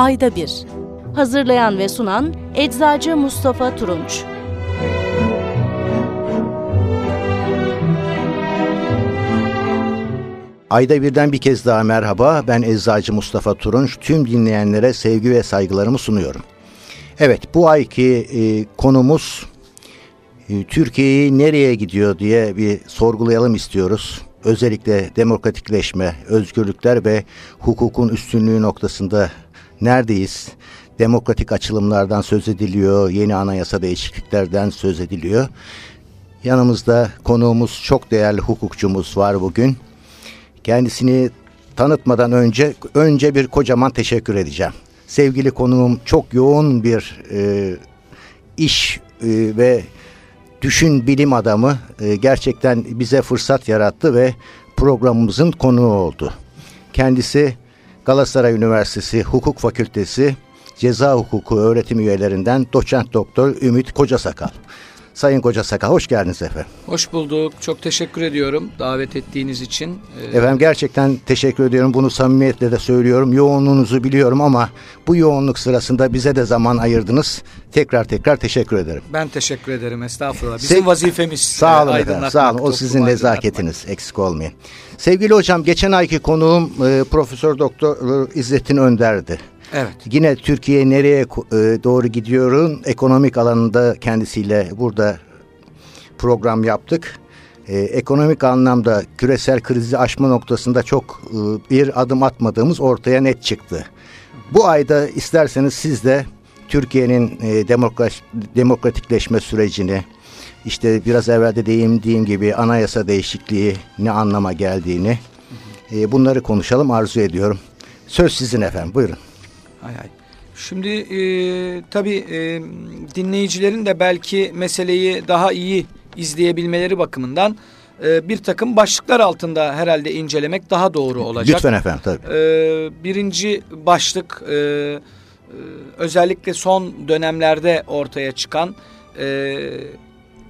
ayda bir. Hazırlayan ve sunan Eczacı Mustafa Turunç. Ayda birden bir kez daha merhaba. Ben Eczacı Mustafa Turunç. Tüm dinleyenlere sevgi ve saygılarımı sunuyorum. Evet bu ayki e, konumuz e, Türkiye'yi nereye gidiyor diye bir sorgulayalım istiyoruz. Özellikle demokratikleşme, özgürlükler ve hukukun üstünlüğü noktasında neredeyiz? Demokratik açılımlardan söz ediliyor, yeni anayasa değişikliklerden söz ediliyor. Yanımızda konuğumuz çok değerli hukukçumuz var bugün. Kendisini tanıtmadan önce önce bir kocaman teşekkür edeceğim. Sevgili konuğum çok yoğun bir e, iş e, ve düşün bilim adamı e, gerçekten bize fırsat yarattı ve programımızın konuğu oldu. Kendisi Galatasaray Üniversitesi Hukuk Fakültesi Ceza Hukuku öğretim üyelerinden doçent doktor Ümit Kocasakal. Sayın Koca Sakal hoş geldiniz efendim. Hoş bulduk. Çok teşekkür ediyorum davet ettiğiniz için. Ee... Efendim gerçekten teşekkür ediyorum. Bunu samimiyetle de söylüyorum. Yoğunluğunuzu biliyorum ama bu yoğunluk sırasında bize de zaman ayırdınız. Tekrar tekrar teşekkür ederim. Ben teşekkür ederim. Estağfurullah. Bizim Se vazifemiz. Sağ olun efendim. Sağ olun. O sizin nezaketiniz. Eksik olmayın. Sevgili hocam geçen ayki konuğum e, Profesör Doktor İzzettin Önder'di. Evet. Yine Türkiye nereye e, doğru gidiyorun ekonomik alanında kendisiyle burada program yaptık. Ee, ekonomik anlamda küresel krizi aşma noktasında çok e, bir adım atmadığımız ortaya net çıktı. Bu ayda isterseniz siz de Türkiye'nin e, demokratikleşme sürecini, işte biraz evvel de değindiğim gibi anayasa değişikliği ne anlama geldiğini, e, bunları konuşalım arzu ediyorum. Söz sizin efendim, buyurun. Hay hay. Şimdi e, tabii e, dinleyicilerin de belki meseleyi daha iyi izleyebilmeleri bakımından e, bir takım başlıklar altında herhalde incelemek daha doğru olacak. Lütfen efendim tabii. E, birinci başlık e, e, özellikle son dönemlerde ortaya çıkan e,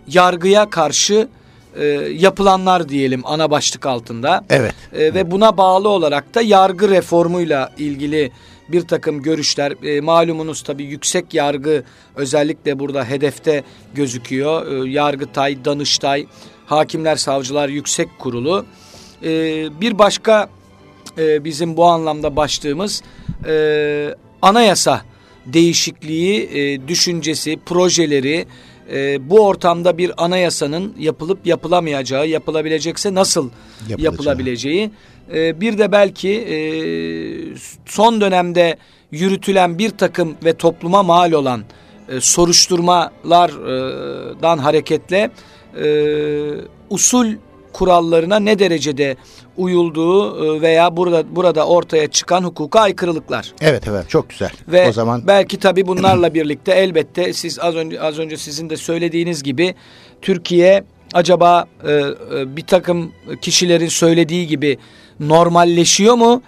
yargıya karşı e, yapılanlar diyelim ana başlık altında. Evet. E, ve buna bağlı olarak da yargı reformuyla ilgili bir takım görüşler e, malumunuz tabii yüksek yargı özellikle burada hedefte gözüküyor. E, Yargıtay, Danıştay, Hakimler Savcılar Yüksek Kurulu. E, bir başka e, bizim bu anlamda başlığımız e, anayasa değişikliği, e, düşüncesi, projeleri, e, bu ortamda bir anayasanın yapılıp yapılamayacağı, yapılabilecekse nasıl yapılabileceği. E, bir de belki e, son dönemde yürütülen bir takım ve topluma mal olan e, soruşturmalardan hareketle e, usul kurallarına ne derecede uyulduğu e, veya burada burada ortaya çıkan hukuka aykırılıklar. Evet evet çok güzel. Ve o zaman belki tabii bunlarla birlikte elbette siz az önce az önce sizin de söylediğiniz gibi Türkiye acaba e, e, bir takım kişilerin söylediği gibi normalleşiyor mu?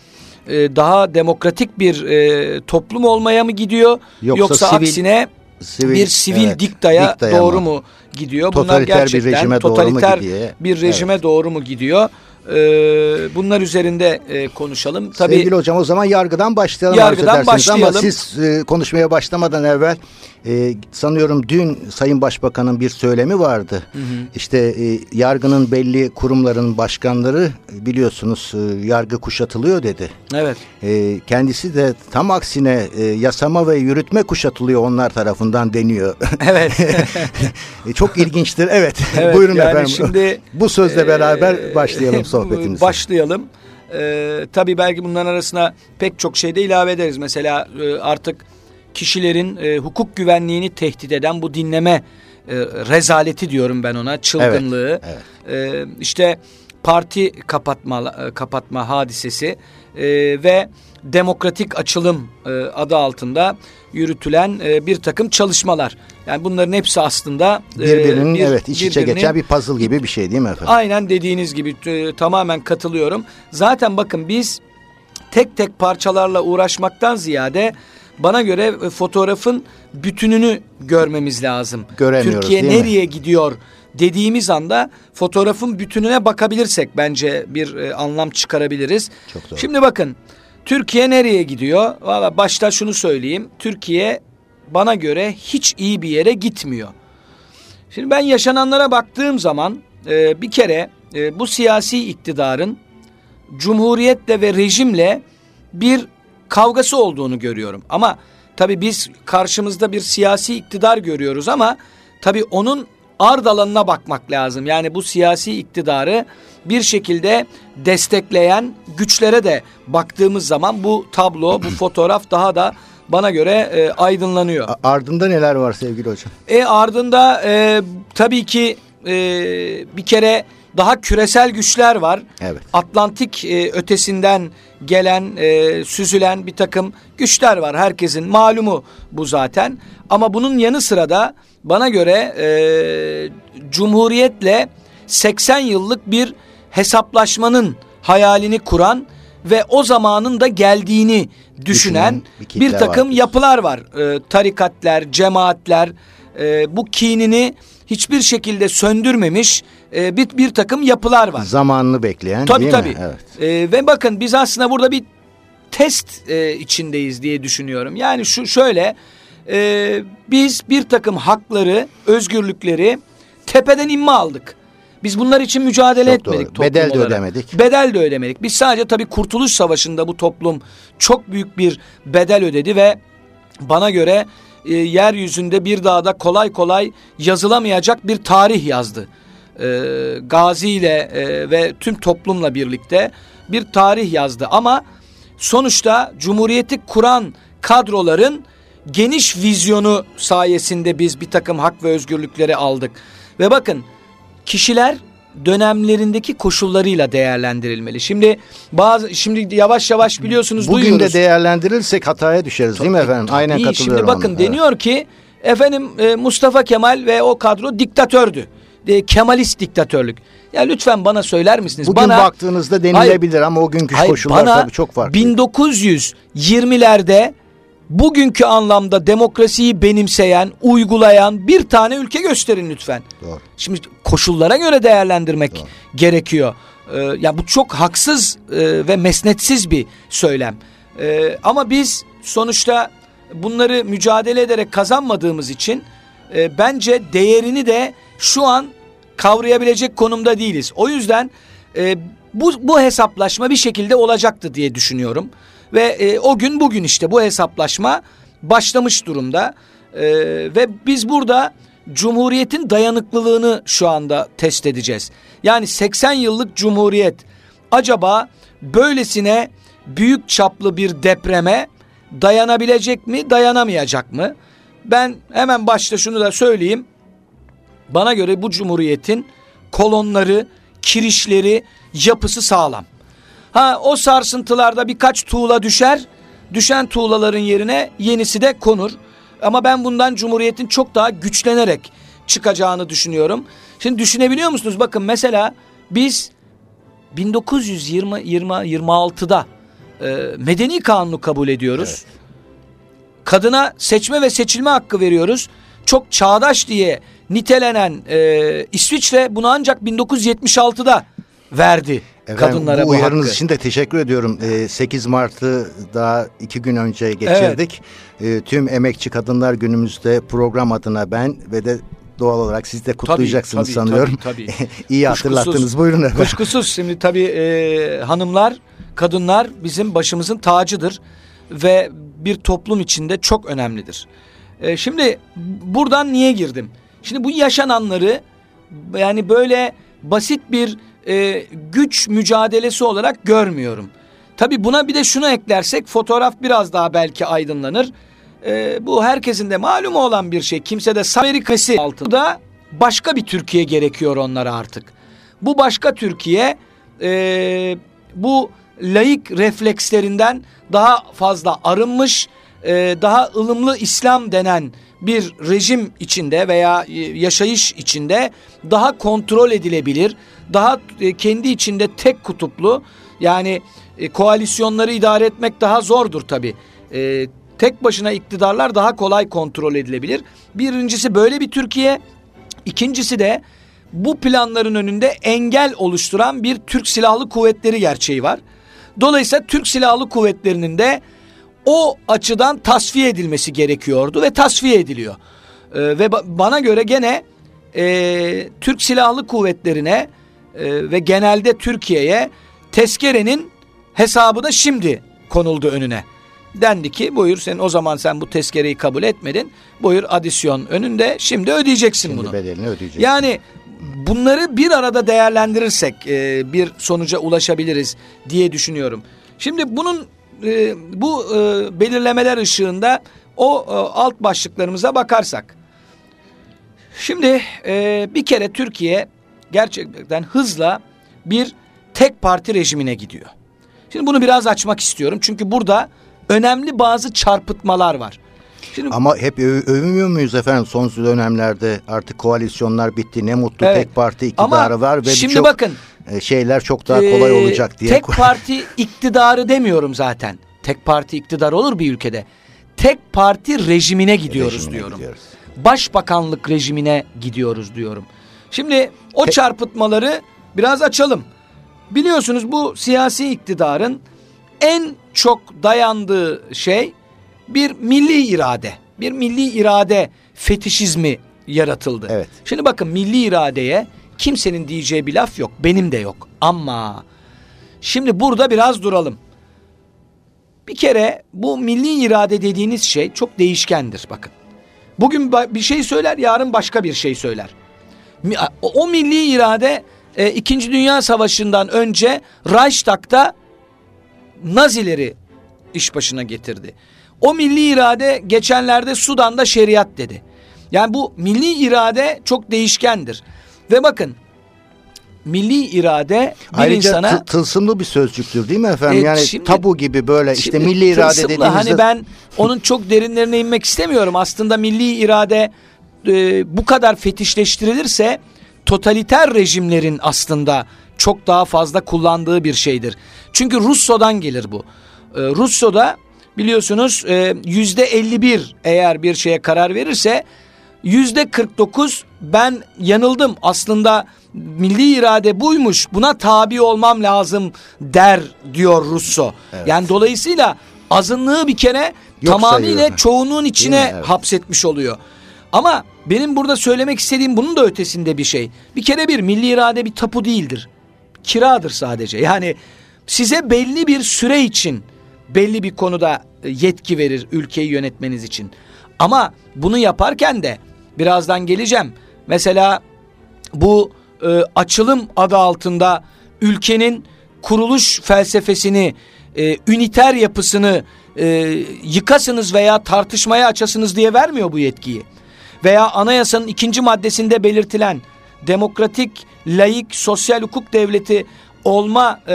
E, daha demokratik bir e, toplum olmaya mı gidiyor? Yoksa, Yoksa sivil, aksine sivil, bir sivil evet, diktaya, diktaya doğru mu gidiyor? Bunlar gerçekten bir rejime totaliter doğru mu gidiyor? bir rejime evet. doğru mu gidiyor? Ee, bunlar üzerinde e, konuşalım. Tabii, Sevgili hocam o zaman yargıdan başlayalım. Yargıdan başlayalım. Ama siz e, konuşmaya başlamadan evvel e, sanıyorum dün Sayın Başbakan'ın bir söylemi vardı. Hı hı. İşte e, yargının belli kurumların başkanları biliyorsunuz e, yargı kuşatılıyor dedi. Evet. E, kendisi de tam aksine e, yasama ve yürütme kuşatılıyor onlar tarafından deniyor. Evet. e, çok ilginçtir. Evet. evet Buyurun yani efendim. Şimdi bu sözle beraber e, başlayalım sohbetimize. Başlayalım. Ee, tabii belki bunların arasına pek çok şey de ilave ederiz. Mesela e, artık kişilerin e, hukuk güvenliğini tehdit eden bu dinleme e, rezaleti diyorum ben ona çılgınlığı evet, evet. E, işte parti kapatma e, kapatma hadisesi e, ve demokratik açılım e, adı altında yürütülen e, bir takım çalışmalar. Yani bunların hepsi aslında e, birbirinin bir, evet iç içe geçen bir puzzle gibi bir şey değil mi efendim? Aynen dediğiniz gibi e, tamamen katılıyorum. Zaten bakın biz tek tek parçalarla uğraşmaktan ziyade bana göre e, fotoğrafın bütününü görmemiz lazım. Türkiye nereye mi? gidiyor dediğimiz anda fotoğrafın bütününe bakabilirsek bence bir e, anlam çıkarabiliriz. Çok doğru. Şimdi bakın Türkiye nereye gidiyor? Valla başta şunu söyleyeyim. Türkiye bana göre hiç iyi bir yere gitmiyor. Şimdi ben yaşananlara baktığım zaman e, bir kere e, bu siyasi iktidarın cumhuriyetle ve rejimle bir kavgası olduğunu görüyorum. Ama tabii biz karşımızda bir siyasi iktidar görüyoruz ama tabii onun ard alanına bakmak lazım. Yani bu siyasi iktidarı bir şekilde destekleyen güçlere de baktığımız zaman bu tablo, bu fotoğraf daha da bana göre e, aydınlanıyor. Ardında neler var sevgili hocam? E ardında e, tabii ki e, bir kere daha küresel güçler var. Evet. Atlantik e, ötesinden gelen, e, süzülen bir takım güçler var. Herkesin malumu bu zaten. Ama bunun yanı sıra da bana göre e, Cumhuriyet'le 80 yıllık bir hesaplaşmanın hayalini kuran ve o zamanın da geldiğini düşünen, bir, bir takım var. yapılar var. E, tarikatler, cemaatler e, bu kinini hiçbir şekilde söndürmemiş e, bir, bir takım yapılar var. Zamanını bekleyen tabii, değil tabii. mi? Evet. E, ve bakın biz aslında burada bir test e, içindeyiz diye düşünüyorum. Yani şu şöyle e, biz bir takım hakları, özgürlükleri tepeden inme aldık. Biz bunlar için mücadele çok etmedik. Doğru. Bedel de olarak. ödemedik. Bedel de ödemedik. Biz sadece tabii Kurtuluş Savaşı'nda bu toplum çok büyük bir bedel ödedi ve bana göre e, yeryüzünde bir daha da kolay kolay yazılamayacak bir tarih yazdı. E, Gazi ile e, ve tüm toplumla birlikte bir tarih yazdı. Ama sonuçta Cumhuriyeti kuran kadroların geniş vizyonu sayesinde biz bir takım hak ve özgürlükleri aldık. Ve bakın kişiler dönemlerindeki koşullarıyla değerlendirilmeli. Şimdi bazı şimdi yavaş yavaş biliyorsunuz Bugün duyuyoruz. de değerlendirirsek hataya düşeriz değil mi efendim? Tabii. Aynen katılıyorum. Şimdi bakın ona. deniyor evet. ki efendim e, Mustafa Kemal ve o kadro diktatördü. E, Kemalist diktatörlük. Ya lütfen bana söyler misiniz? Bugün bana, baktığınızda denilebilir hayır, ama o günkü hayır, koşullar tabii çok farklı. 1920'lerde bugünkü anlamda demokrasiyi benimseyen, uygulayan bir tane ülke gösterin lütfen. Doğru. Şimdi koşullara göre değerlendirmek Doğru. gerekiyor. Ee, ya bu çok haksız e, ve mesnetsiz bir söylem. E, ama biz sonuçta bunları mücadele ederek kazanmadığımız için e, bence değerini de şu an kavrayabilecek konumda değiliz. O yüzden e, bu, bu hesaplaşma bir şekilde olacaktı diye düşünüyorum. Ve e, o gün bugün işte bu hesaplaşma başlamış durumda. E, ve biz burada Cumhuriyetin dayanıklılığını şu anda test edeceğiz. Yani 80 yıllık Cumhuriyet acaba böylesine büyük çaplı bir depreme dayanabilecek mi, dayanamayacak mı? Ben hemen başta şunu da söyleyeyim. Bana göre bu Cumhuriyet'in kolonları, kirişleri, yapısı sağlam. Ha o sarsıntılarda birkaç tuğla düşer. Düşen tuğlaların yerine yenisi de konur. Ama ben bundan Cumhuriyet'in çok daha güçlenerek çıkacağını düşünüyorum. Şimdi düşünebiliyor musunuz? Bakın mesela biz 1920 20 26'da e, medeni kanunu kabul ediyoruz. Evet. Kadına seçme ve seçilme hakkı veriyoruz. Çok çağdaş diye nitelenen e, İsviçre bunu ancak 1976'da verdi. Efendim, kadınlara bu, uyarınız hakkı. için de teşekkür ediyorum. Ee, 8 Mart'ı daha iki gün önce geçirdik. Evet. Ee, tüm emekçi kadınlar günümüzde program adına ben ve de doğal olarak siz de kutlayacaksınız tabii, tabii, sanıyorum. Tabii, tabii. İyi Kuşkusuz, hatırlattınız. Buyurun efendim. Kuşkusuz şimdi tabii e, hanımlar, kadınlar bizim başımızın tacıdır ve bir toplum içinde çok önemlidir. E, şimdi buradan niye girdim? Şimdi bu yaşananları yani böyle basit bir e, güç mücadelesi olarak görmüyorum. Tabi buna bir de şunu eklersek fotoğraf biraz daha belki aydınlanır. E, bu herkesin de malumu olan bir şey. Kimse de Amerikası altında başka bir Türkiye gerekiyor onlara artık. Bu başka Türkiye e, bu laik reflekslerinden daha fazla arınmış, e, daha ılımlı İslam denen bir rejim içinde veya e, yaşayış içinde daha kontrol edilebilir, daha e, kendi içinde tek kutuplu yani e, koalisyonları idare etmek daha zordur tabi. Tek başına iktidarlar daha kolay kontrol edilebilir. Birincisi böyle bir Türkiye. İkincisi de bu planların önünde engel oluşturan bir Türk Silahlı Kuvvetleri gerçeği var. Dolayısıyla Türk Silahlı Kuvvetleri'nin de o açıdan tasfiye edilmesi gerekiyordu ve tasfiye ediliyor. Ee, ve ba bana göre gene e, Türk Silahlı Kuvvetleri'ne e, ve genelde Türkiye'ye tezkerenin hesabı da şimdi konuldu önüne. Dendi ki buyur sen o zaman sen bu tezkereyi kabul etmedin. Buyur adisyon önünde şimdi ödeyeceksin Şimdi bunu. bedelini ödeyeceksin. Yani bunları bir arada değerlendirirsek e, bir sonuca ulaşabiliriz diye düşünüyorum. Şimdi bunun e, bu e, belirlemeler ışığında o e, alt başlıklarımıza bakarsak. Şimdi e, bir kere Türkiye gerçekten hızla bir tek parti rejimine gidiyor. Şimdi bunu biraz açmak istiyorum çünkü burada önemli bazı çarpıtmalar var. Şimdi Ama hep öv- övünmüyor muyuz efendim son dönemlerde artık koalisyonlar bitti ne mutlu Evet. tek parti iktidarı var ve şimdi birçok bakın, şeyler çok daha kolay Ee, olacak diye. Tek parti iktidarı demiyorum zaten. Tek parti iktidar olur bir ülkede. Tek parti rejimine gidiyoruz Rejimine diyorum. gidiyoruz. Başbakanlık rejimine gidiyoruz diyorum. Şimdi o çarpıtmaları biraz açalım. Biliyorsunuz bu siyasi iktidarın en çok dayandığı şey bir milli irade. Bir milli irade fetişizmi yaratıldı. Evet. Şimdi bakın milli iradeye kimsenin diyeceği bir laf yok. Benim de yok. Ama şimdi burada biraz duralım. Bir kere bu milli irade dediğiniz şey çok değişkendir bakın. Bugün bir şey söyler, yarın başka bir şey söyler. O milli irade e, İkinci Dünya Savaşı'ndan önce Reichstag'da Nazileri iş başına getirdi. O milli irade geçenlerde Sudan'da şeriat dedi. Yani bu milli irade çok değişkendir. Ve bakın milli irade bir Ayrıca insana... tı- tılsımlı bir sözcüktür değil mi efendim? E, yani şimdi- tabu gibi böyle işte Şimdi milli irade tılsımlı, dediğimizde Hani ben onun çok derinlerine inmek istemiyorum. Aslında milli irade e, bu kadar fetişleştirilirse totaliter rejimlerin aslında çok daha fazla kullandığı bir şeydir. Çünkü Russo'dan gelir bu. E, Russo'da biliyorsunuz e, yüzde 51 eğer bir şeye karar verirse yüzde 49 ben yanıldım aslında milli irade buymuş buna tabi olmam lazım der diyor Russo. Yani dolayısıyla azınlığı bir kere Yok tamamıyla sayıyor. çoğunluğun içine? Evet. hapsetmiş oluyor. Ama benim burada söylemek istediğim bunun da ötesinde bir şey. Bir kere bir milli irade bir tapu değildir. Kiradır sadece. Yani size belli bir süre için belli bir konuda yetki verir ülkeyi yönetmeniz için. Ama bunu yaparken de birazdan geleceğim. Mesela bu e, açılım adı altında ülkenin kuruluş felsefesini, e, üniter yapısını e, yıkasınız veya tartışmaya açasınız diye vermiyor bu yetkiyi. Veya anayasanın ikinci maddesinde belirtilen demokratik, laik, sosyal hukuk devleti olma e,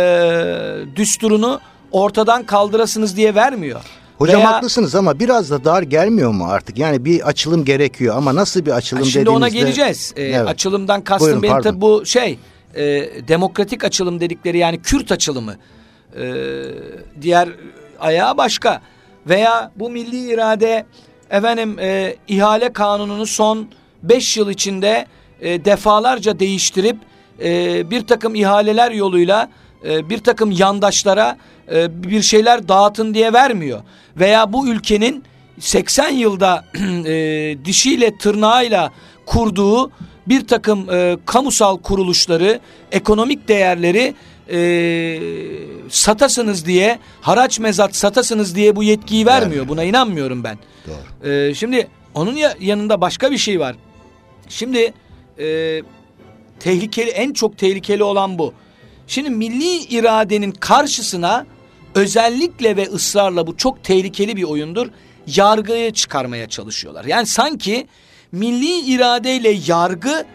düsturunu ortadan kaldırasınız diye vermiyor. Hocam Veya- haklısınız ama biraz da dar gelmiyor mu artık? Yani bir açılım gerekiyor ama nasıl bir açılım Ha, Şimdi dediğimizde... ona geleceğiz. Ee, Evet. Açılımdan kastım Buyurun, benim pardon. tabii bu şey e, demokratik açılım dedikleri yani Kürt açılımı. Ee, diğer ayağı başka. Veya bu milli irade efendim e, ihale kanununu son 5 yıl içinde e, defalarca değiştirip e, bir takım ihaleler yoluyla e, bir takım yandaşlara e, bir şeyler dağıtın diye vermiyor. Veya bu ülkenin 80 yılda e, dişiyle tırnağıyla kurduğu bir takım e, kamusal kuruluşları, ekonomik değerleri e, satasınız diye, haraç mezat satasınız diye bu yetkiyi vermiyor. Buna inanmıyorum ben. Doğru. E, şimdi onun ya- yanında başka bir şey var. Şimdi e, tehlikeli en çok tehlikeli olan bu. Şimdi milli iradenin karşısına özellikle ve ısrarla bu çok tehlikeli bir oyundur. Yargıyı çıkarmaya çalışıyorlar. Yani sanki milli iradeyle yargı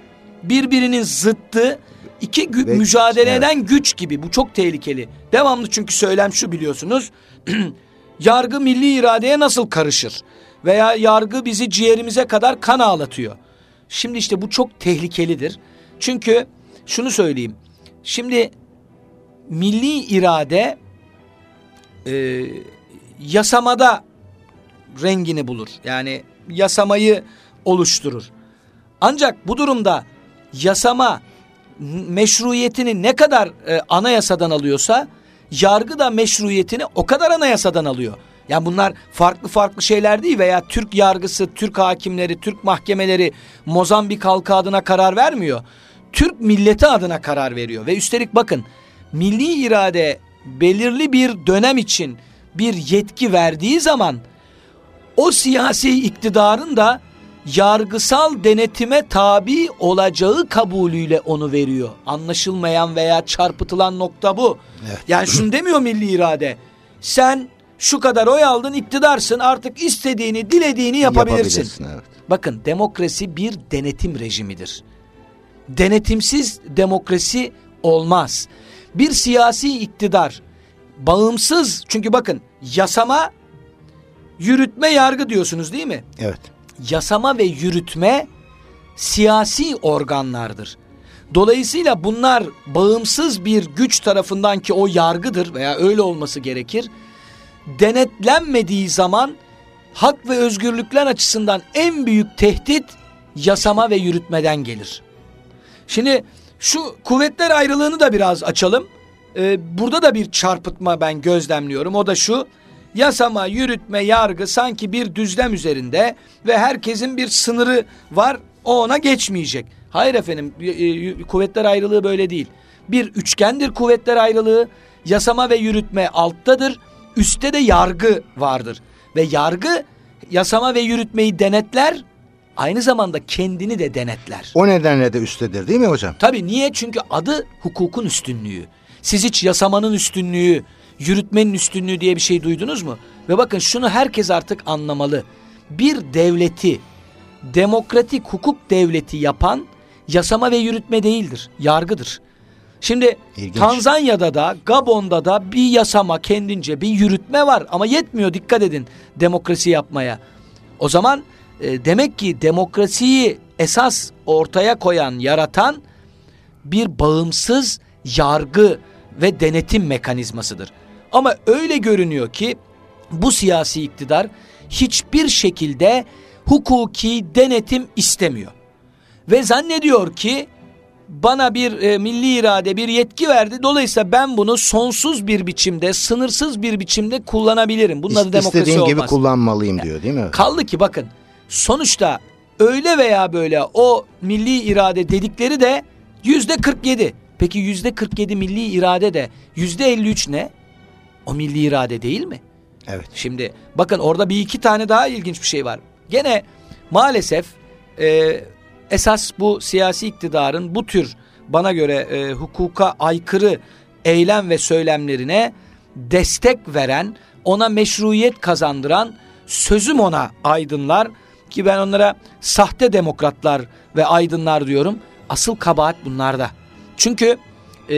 birbirinin zıttı iki gü- Ve- mücadele evet. güç gibi. Bu çok tehlikeli. Devamlı çünkü söylem şu biliyorsunuz. yargı milli iradeye nasıl karışır? Veya yargı bizi ciğerimize kadar kan ağlatıyor. Şimdi işte bu çok tehlikelidir. Çünkü şunu söyleyeyim. Şimdi milli irade e, yasamada rengini bulur. Yani yasamayı oluşturur. Ancak bu durumda yasama meşruiyetini ne kadar e, anayasadan alıyorsa yargı da meşruiyetini o kadar anayasadan alıyor. Yani bunlar farklı farklı şeyler değil veya Türk yargısı, Türk hakimleri, Türk mahkemeleri Mozambik halkı adına karar vermiyor. Türk milleti adına karar veriyor ve üstelik bakın milli irade belirli bir dönem için bir yetki verdiği zaman o siyasi iktidarın da yargısal denetime tabi olacağı kabulüyle onu veriyor. Anlaşılmayan veya çarpıtılan nokta bu. Evet. Yani şunu demiyor milli irade. Sen şu kadar oy aldın iktidarsın artık istediğini dilediğini yapabilirsin. evet. Bakın demokrasi bir denetim rejimidir. Denetimsiz demokrasi olmaz. Bir siyasi iktidar bağımsız çünkü bakın yasama yürütme yargı diyorsunuz değil mi? Evet. Yasama ve yürütme siyasi organlardır. Dolayısıyla bunlar bağımsız bir güç tarafından ki o yargıdır veya öyle olması gerekir. Denetlenmediği zaman hak ve özgürlükler açısından en büyük tehdit yasama ve yürütmeden gelir. Şimdi şu kuvvetler ayrılığını da biraz açalım. Ee, burada da bir çarpıtma ben gözlemliyorum. O da şu. Yasama, yürütme, yargı sanki bir düzlem üzerinde ve herkesin bir sınırı var. O ona geçmeyecek. Hayır efendim kuvvetler ayrılığı böyle değil. Bir üçgendir kuvvetler ayrılığı. Yasama ve yürütme alttadır. Üstte de yargı vardır. Ve yargı yasama ve yürütmeyi denetler. Aynı zamanda kendini de denetler. O nedenle de üsttedir değil mi hocam? Tabii niye? Çünkü adı hukukun üstünlüğü. Siz hiç yasamanın üstünlüğü, yürütmenin üstünlüğü diye bir şey duydunuz mu? Ve bakın şunu herkes artık anlamalı. Bir devleti, demokratik hukuk devleti yapan yasama ve yürütme değildir, yargıdır. Şimdi İlginç. Tanzanya'da da Gabon'da da bir yasama kendince bir yürütme var ama yetmiyor dikkat edin demokrasi yapmaya. O zaman e, demek ki demokrasiyi esas ortaya koyan, yaratan bir bağımsız yargı ve denetim mekanizmasıdır. Ama öyle görünüyor ki bu siyasi iktidar hiçbir şekilde hukuki denetim istemiyor. Ve zannediyor ki bana bir e, milli irade bir yetki verdi. Dolayısıyla ben bunu sonsuz bir biçimde, sınırsız bir biçimde kullanabilirim. Bunun adı demokrasi olmaz. gibi kullanmalıyım diyor değil mi? Kaldı ki bakın sonuçta öyle veya böyle o milli irade dedikleri de yüzde 47. Peki yüzde 47 milli irade de yüzde 53 ne? O milli irade değil mi? Evet. Şimdi bakın orada bir iki tane daha ilginç bir şey var. Gene maalesef e, esas bu siyasi iktidarın bu tür bana göre e, hukuka aykırı eylem ve söylemlerine destek veren, ona meşruiyet kazandıran sözüm ona aydınlar ki ben onlara sahte demokratlar ve aydınlar diyorum. Asıl kabahat bunlarda. Çünkü e,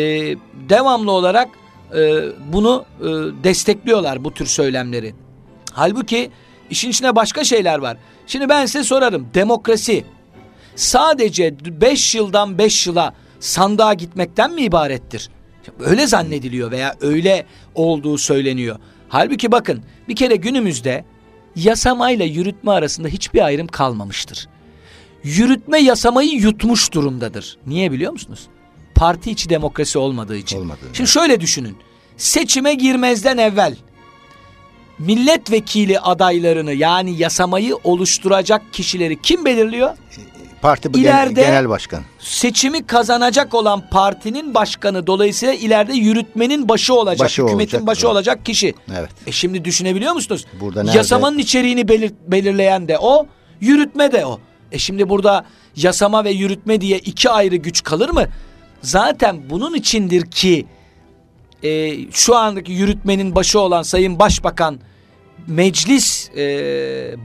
devamlı olarak e, bunu e, destekliyorlar bu tür söylemleri. Halbuki işin içine başka şeyler var. Şimdi ben size sorarım demokrasi sadece 5 yıldan 5 yıla sandığa gitmekten mi ibarettir? Öyle zannediliyor veya öyle olduğu söyleniyor. Halbuki bakın bir kere günümüzde yasamayla yürütme arasında hiçbir ayrım kalmamıştır. Yürütme yasamayı yutmuş durumdadır. Niye biliyor musunuz? Parti içi demokrasi olmadığı için. Olmadığı Şimdi şöyle düşünün. Seçime girmezden evvel milletvekili adaylarını yani yasamayı oluşturacak kişileri kim belirliyor? Parti ileride genel başkan. Seçimi kazanacak olan partinin başkanı dolayısıyla ileride yürütmenin başı olacak, başı hükümetin olacak, başı evet. olacak kişi. Evet. E şimdi düşünebiliyor musunuz? Burada nerede? Yasamanın içeriğini belir, belirleyen de o, yürütme de o. E şimdi burada yasama ve yürütme diye iki ayrı güç kalır mı? Zaten bunun içindir ki e, şu andaki yürütmenin başı olan Sayın Başbakan meclis e,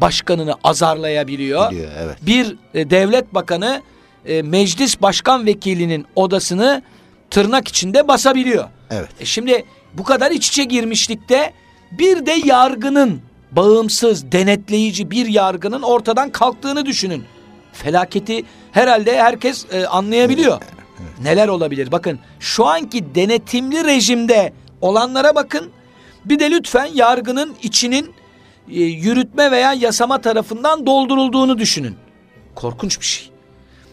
başkanını azarlayabiliyor. Biliyor, evet. Bir e, devlet bakanı e, meclis başkan vekilinin odasını tırnak içinde basabiliyor. Evet. E şimdi bu kadar iç içe girmişlikte bir de yargının bağımsız, denetleyici bir yargının ortadan kalktığını düşünün. Felaketi herhalde herkes e, anlayabiliyor. Evet, evet. Neler olabilir? Bakın şu anki denetimli rejimde olanlara bakın. Bir de lütfen yargının içinin e, yürütme veya yasama tarafından doldurulduğunu düşünün. Korkunç bir şey.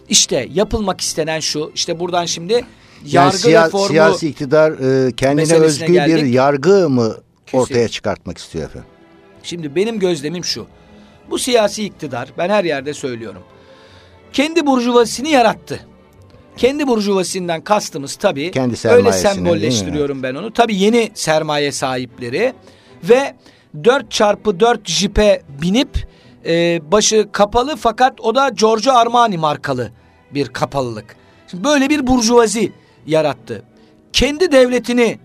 İşte yapılmak istenen şu. İşte buradan şimdi yargı siya, reformu siyasi iktidar e, kendine özgü bir geldik. yargı mı Kesin. ortaya çıkartmak istiyor efendim? Şimdi benim gözlemim şu. Bu siyasi iktidar ben her yerde söylüyorum. Kendi burjuvasını yarattı. Kendi burjuvasından kastımız tabii Kendi öyle sembolleştiriyorum ben onu. Tabii yeni sermaye sahipleri ve 4 çarpı 4 jipe binip e, başı kapalı fakat o da Giorgio Armani markalı bir kapalılık. Şimdi böyle bir burjuvazi yarattı. Kendi devletini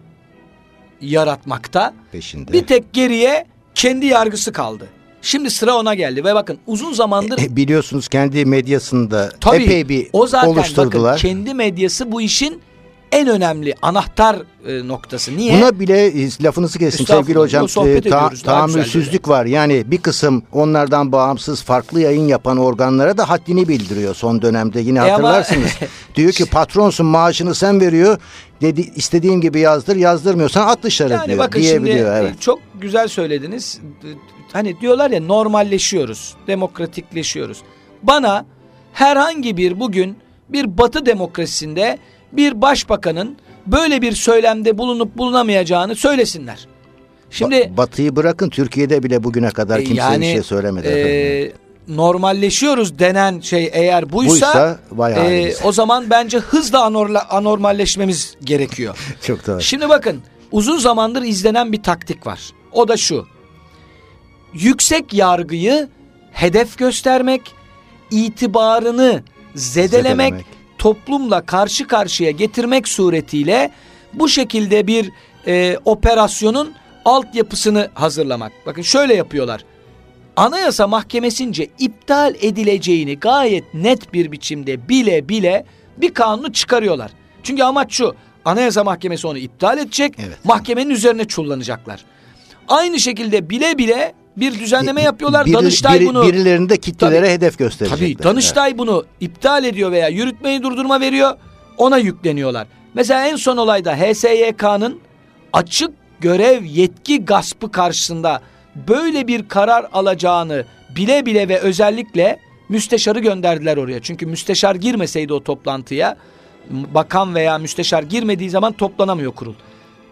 yaratmakta. Peşinde. Bir tek geriye kendi yargısı kaldı. Şimdi sıra ona geldi ve bakın uzun zamandır E, biliyorsunuz kendi medyasında tabii epey bir o zaten oluşturdular. bakın kendi medyası bu işin en önemli anahtar e, noktası. Niye? Buna bile e, lafınızı kestim sevgili hocam. e, ta- tahammülsüzlük var. Yani bir kısım onlardan bağımsız farklı yayın yapan organlara da haddini bildiriyor son dönemde. Yine E ama- hatırlarsınız. Diyor ki patronsun maaşını sen veriyor. Dedi istediğin gibi yazdır, yazdırmıyorsan at dışarı yani diyor. bakın şimdi diyebiliyor. e, Evet. çok güzel söylediniz. Hani diyorlar ya normalleşiyoruz, demokratikleşiyoruz. Bana herhangi bir bugün bir batı demokrasisinde bir başbakanın böyle bir söylemde bulunup bulunamayacağını söylesinler. Şimdi Ba- Batı'yı bırakın Türkiye'de bile bugüne kadar E, kimse bir şey söylemedi. e, efendim. normalleşiyoruz denen şey eğer buysa, Buysa, vay e, o zaman bence hızla anorla, anormalleşmemiz gerekiyor. Çok doğru. Şimdi bakın uzun zamandır izlenen bir taktik var. O da şu. Yüksek yargıyı hedef göstermek, itibarını zedelemek, Zedelemek. toplumla karşı karşıya getirmek suretiyle bu şekilde bir e, operasyonun altyapısını hazırlamak. Bakın şöyle yapıyorlar. Anayasa Mahkemesince iptal edileceğini gayet net bir biçimde bile bile bir kanunu çıkarıyorlar. Çünkü amaç şu. Anayasa Mahkemesi onu iptal edecek. Evet. Mahkemenin üzerine çullanacaklar. Aynı şekilde bile bile bir düzenleme yapıyorlar. Biri- Danıştay biri- bunu Birilerini de kitlelere Tabii. hedef gösterecekler. Tabii Danıştay bunu iptal ediyor veya yürütmeyi durdurma veriyor. Ona yükleniyorlar. Mesela en son olayda HSYK'nın açık görev yetki gaspı karşısında böyle bir karar alacağını bile bile ve özellikle müsteşarı gönderdiler oraya. Çünkü müsteşar girmeseydi o toplantıya bakan veya müsteşar girmediği zaman toplanamıyor kurul.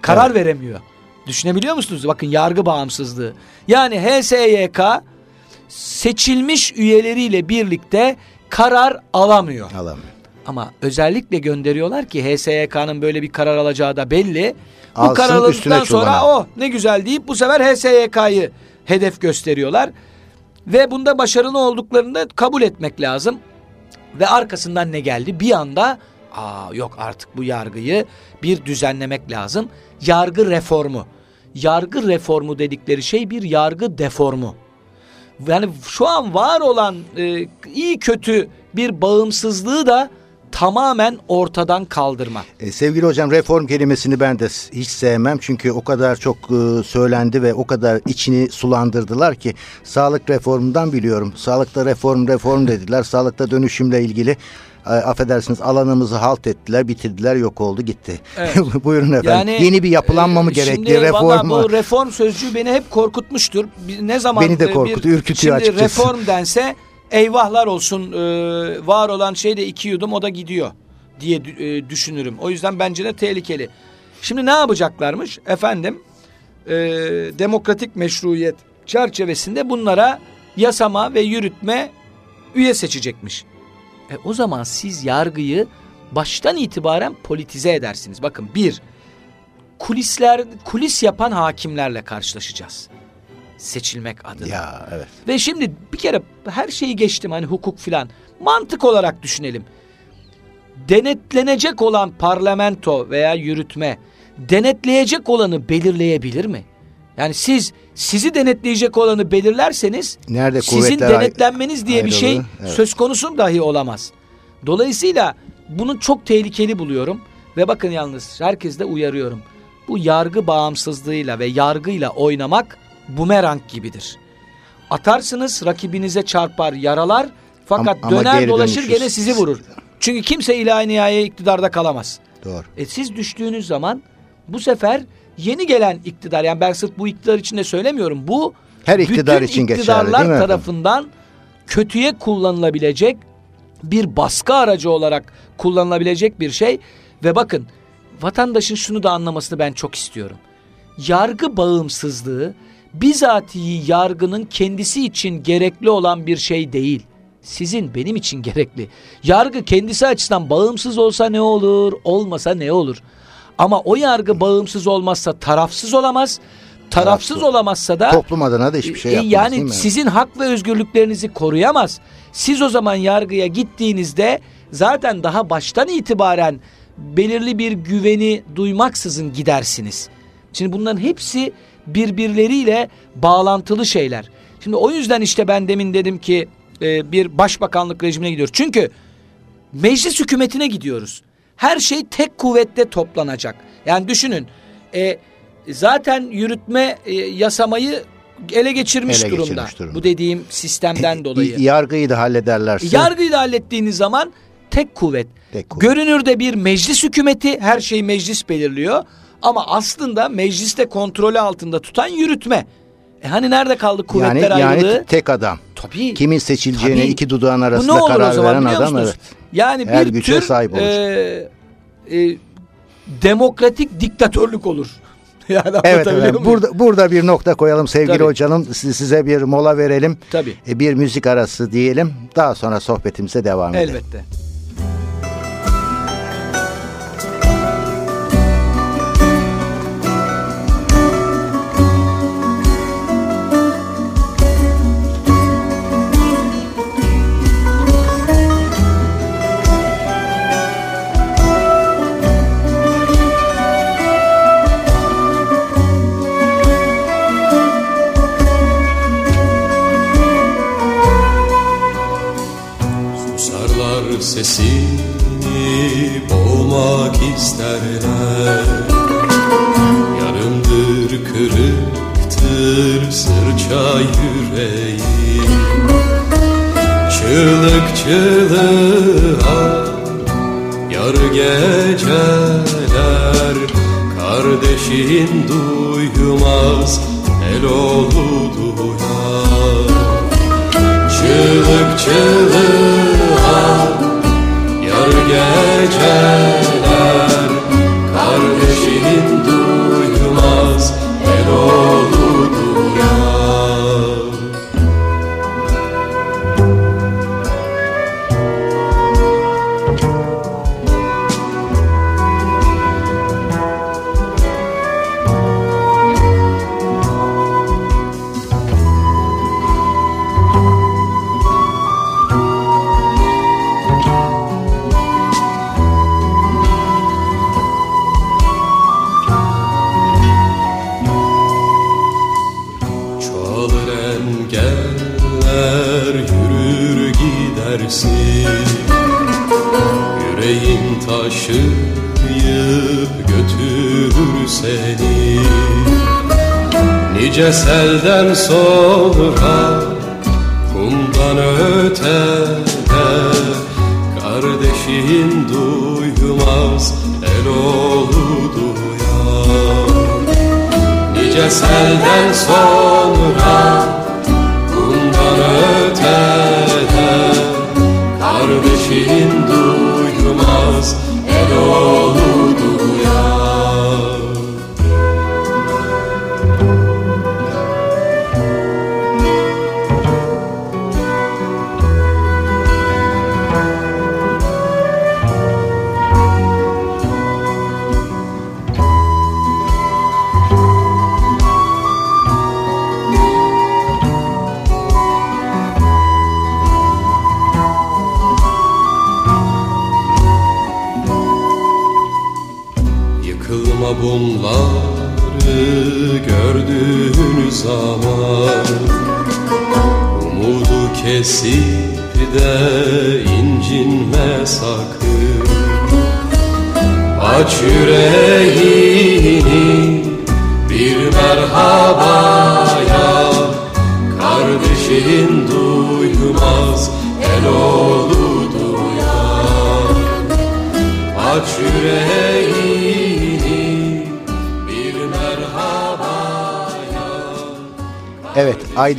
Karar veremiyor. Düşünebiliyor musunuz? Bakın yargı bağımsızlığı. Yani HSYK seçilmiş üyeleriyle birlikte karar alamıyor. Alamıyor. Ama özellikle gönderiyorlar ki HSYK'nın böyle bir karar alacağı da belli. Bu Alsın, karar aldıktan sonra o ne güzel deyip bu sefer HSYK'yı hedef gösteriyorlar. Ve bunda başarılı olduklarını da kabul etmek lazım. Ve arkasından ne geldi? Bir anda aa yok artık bu yargıyı bir düzenlemek lazım. Yargı reformu. Yargı reformu dedikleri şey bir yargı deformu. Yani şu an var olan e, iyi kötü bir bağımsızlığı da tamamen ortadan kaldırmak. E, sevgili hocam reform kelimesini ben de hiç sevmem. Çünkü o kadar çok e, söylendi ve o kadar içini sulandırdılar ki sağlık reformundan biliyorum. Sağlıkta reform reform dediler. Sağlıkta dönüşümle ilgili affedersiniz alanımızı halt ettiler, bitirdiler, yok oldu, gitti. Evet. Buyurun efendim. Yani Yeni bir yapılanma mı e, gerekli, şimdi reform mu? bu reform sözcüğü beni hep korkutmuştur. Bir- Ne zaman Beni de e, bir- korkutuyor, ürkütüyor şimdi açıkçası. reform dense eyvahlar olsun e, var olan şey de iki yudum o da gidiyor diye e, düşünürüm. O yüzden bence de tehlikeli. Şimdi ne yapacaklarmış? Efendim e, demokratik meşruiyet çerçevesinde bunlara yasama ve yürütme üye seçecekmiş. E, o zaman siz yargıyı baştan itibaren politize edersiniz. Bakın bir, kulisler kulis yapan hakimlerle karşılaşacağız. Seçilmek adına. Ya evet. Ve şimdi bir kere her şeyi geçtim hani hukuk filan. Mantık olarak düşünelim. Denetlenecek olan parlamento veya yürütme denetleyecek olanı belirleyebilir mi? Yani siz sizi denetleyecek olanı belirlerseniz Nerede sizin denetlenmeniz diye bir şey? Evet. söz konusu dahi olamaz. Dolayısıyla bunu çok tehlikeli buluyorum ve bakın yalnız herkes de uyarıyorum. Bu yargı bağımsızlığıyla ve yargıyla oynamak bumerang gibidir. Atarsınız rakibinize çarpar yaralar fakat Ama- ama döner dolaşır gene sizi vurur. Çünkü kimse ilahi nihai iktidarda kalamaz. Doğru. E siz düştüğünüz zaman bu sefer yeni gelen iktidar yani ben sırf bu iktidar için de söylemiyorum. Bu Her iktidar bütün için geçerli, iktidarlar değil mi tarafından kötüye kullanılabilecek bir baskı aracı olarak kullanılabilecek bir şey Ve bakın vatandaşın şunu da anlamasını ben çok istiyorum. Yargı bağımsızlığı bizatihi yargının kendisi için gerekli olan bir şey değil. Sizin benim için gerekli. Yargı kendisi açısından bağımsız olsa ne olur, olmasa ne olur? Ama o yargı bağımsız olmazsa tarafsız olamaz. Tarafsız Tarafsız. olamazsa da Toplum adına da hiçbir şey e, yapmaz yani değil mi? sizin hak ve özgürlüklerinizi koruyamaz. Siz o zaman yargıya gittiğinizde zaten daha baştan itibaren belirli bir güveni duymaksızın gidersiniz. Şimdi bunların hepsi birbirleriyle bağlantılı şeyler. Şimdi o yüzden işte ben demin dedim ki e, bir başbakanlık rejimine gidiyoruz. Çünkü meclis hükümetine gidiyoruz. Her şey tek kuvvette toplanacak. Yani düşünün e, zaten yürütme e, yasamayı ele geçirmiş, Ele durumda. geçirmiş durumda. Bu dediğim sistemden dolayı. Y- Yargıyı da hallederlerse Yargıyı da hallettiğiniz zaman tek kuvvet. Tek kuvvet. Görünürde bir meclis hükümeti her şeyi meclis belirliyor. Ama aslında mecliste kontrolü altında tutan yürütme. E hani nerede kaldı yani, kuvvetler ayrılığı? yani tek adam. Tabii. Kimin seçileceğine Tabii. iki dudağın Bu ne arasında olur o karar zaman veren adam musunuz? evet. Yani Her bir tür sahip olacak. e, e, demokratik diktatörlük olur. yani Evet muyum? Burada, burada bir nokta koyalım sevgili Tabii. hocanım. Siz- Size bir mola verelim. Tabii. E, Bir müzik arası diyelim. Daha sonra sohbetimize devam edelim. Elbette.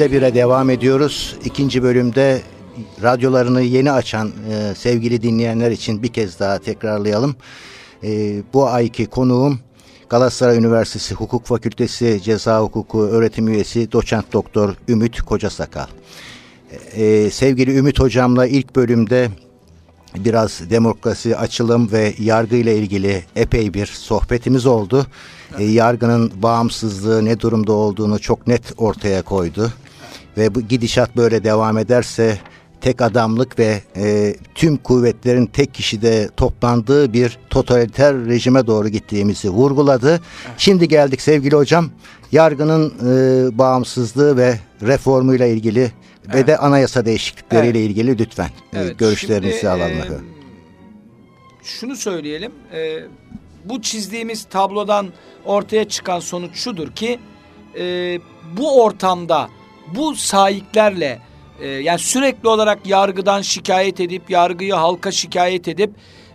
Ayda bire devam ediyoruz. İkinci bölümde radyolarını yeni açan e, sevgili dinleyenler için bir kez daha tekrarlayalım. E, bu ayki konuğum Galatasaray Üniversitesi Hukuk Fakültesi Ceza Hukuku öğretim üyesi doçent doktor Ümit Kocasakal. Ee, sevgili Ümit hocamla ilk bölümde biraz demokrasi, açılım ve yargı ile ilgili epey bir sohbetimiz oldu. Ee, yargının bağımsızlığı ne durumda olduğunu çok net ortaya koydu. Ve bu gidişat böyle devam ederse tek adamlık ve e, tüm kuvvetlerin tek kişide toplandığı bir totaliter rejime doğru gittiğimizi vurguladı. Şimdi geldik sevgili hocam. Yargının e, bağımsızlığı ve reformuyla ilgili evet. ve de anayasa değişiklikleriyle evet. ilgili lütfen e, evet. görüşlerinizi Şimdi, alalım e, Şunu söyleyelim. E, bu çizdiğimiz tablodan ortaya çıkan sonuç şudur ki e, bu ortamda bu sahiplerle e, yani sürekli olarak yargıdan şikayet edip yargıyı halka şikayet edip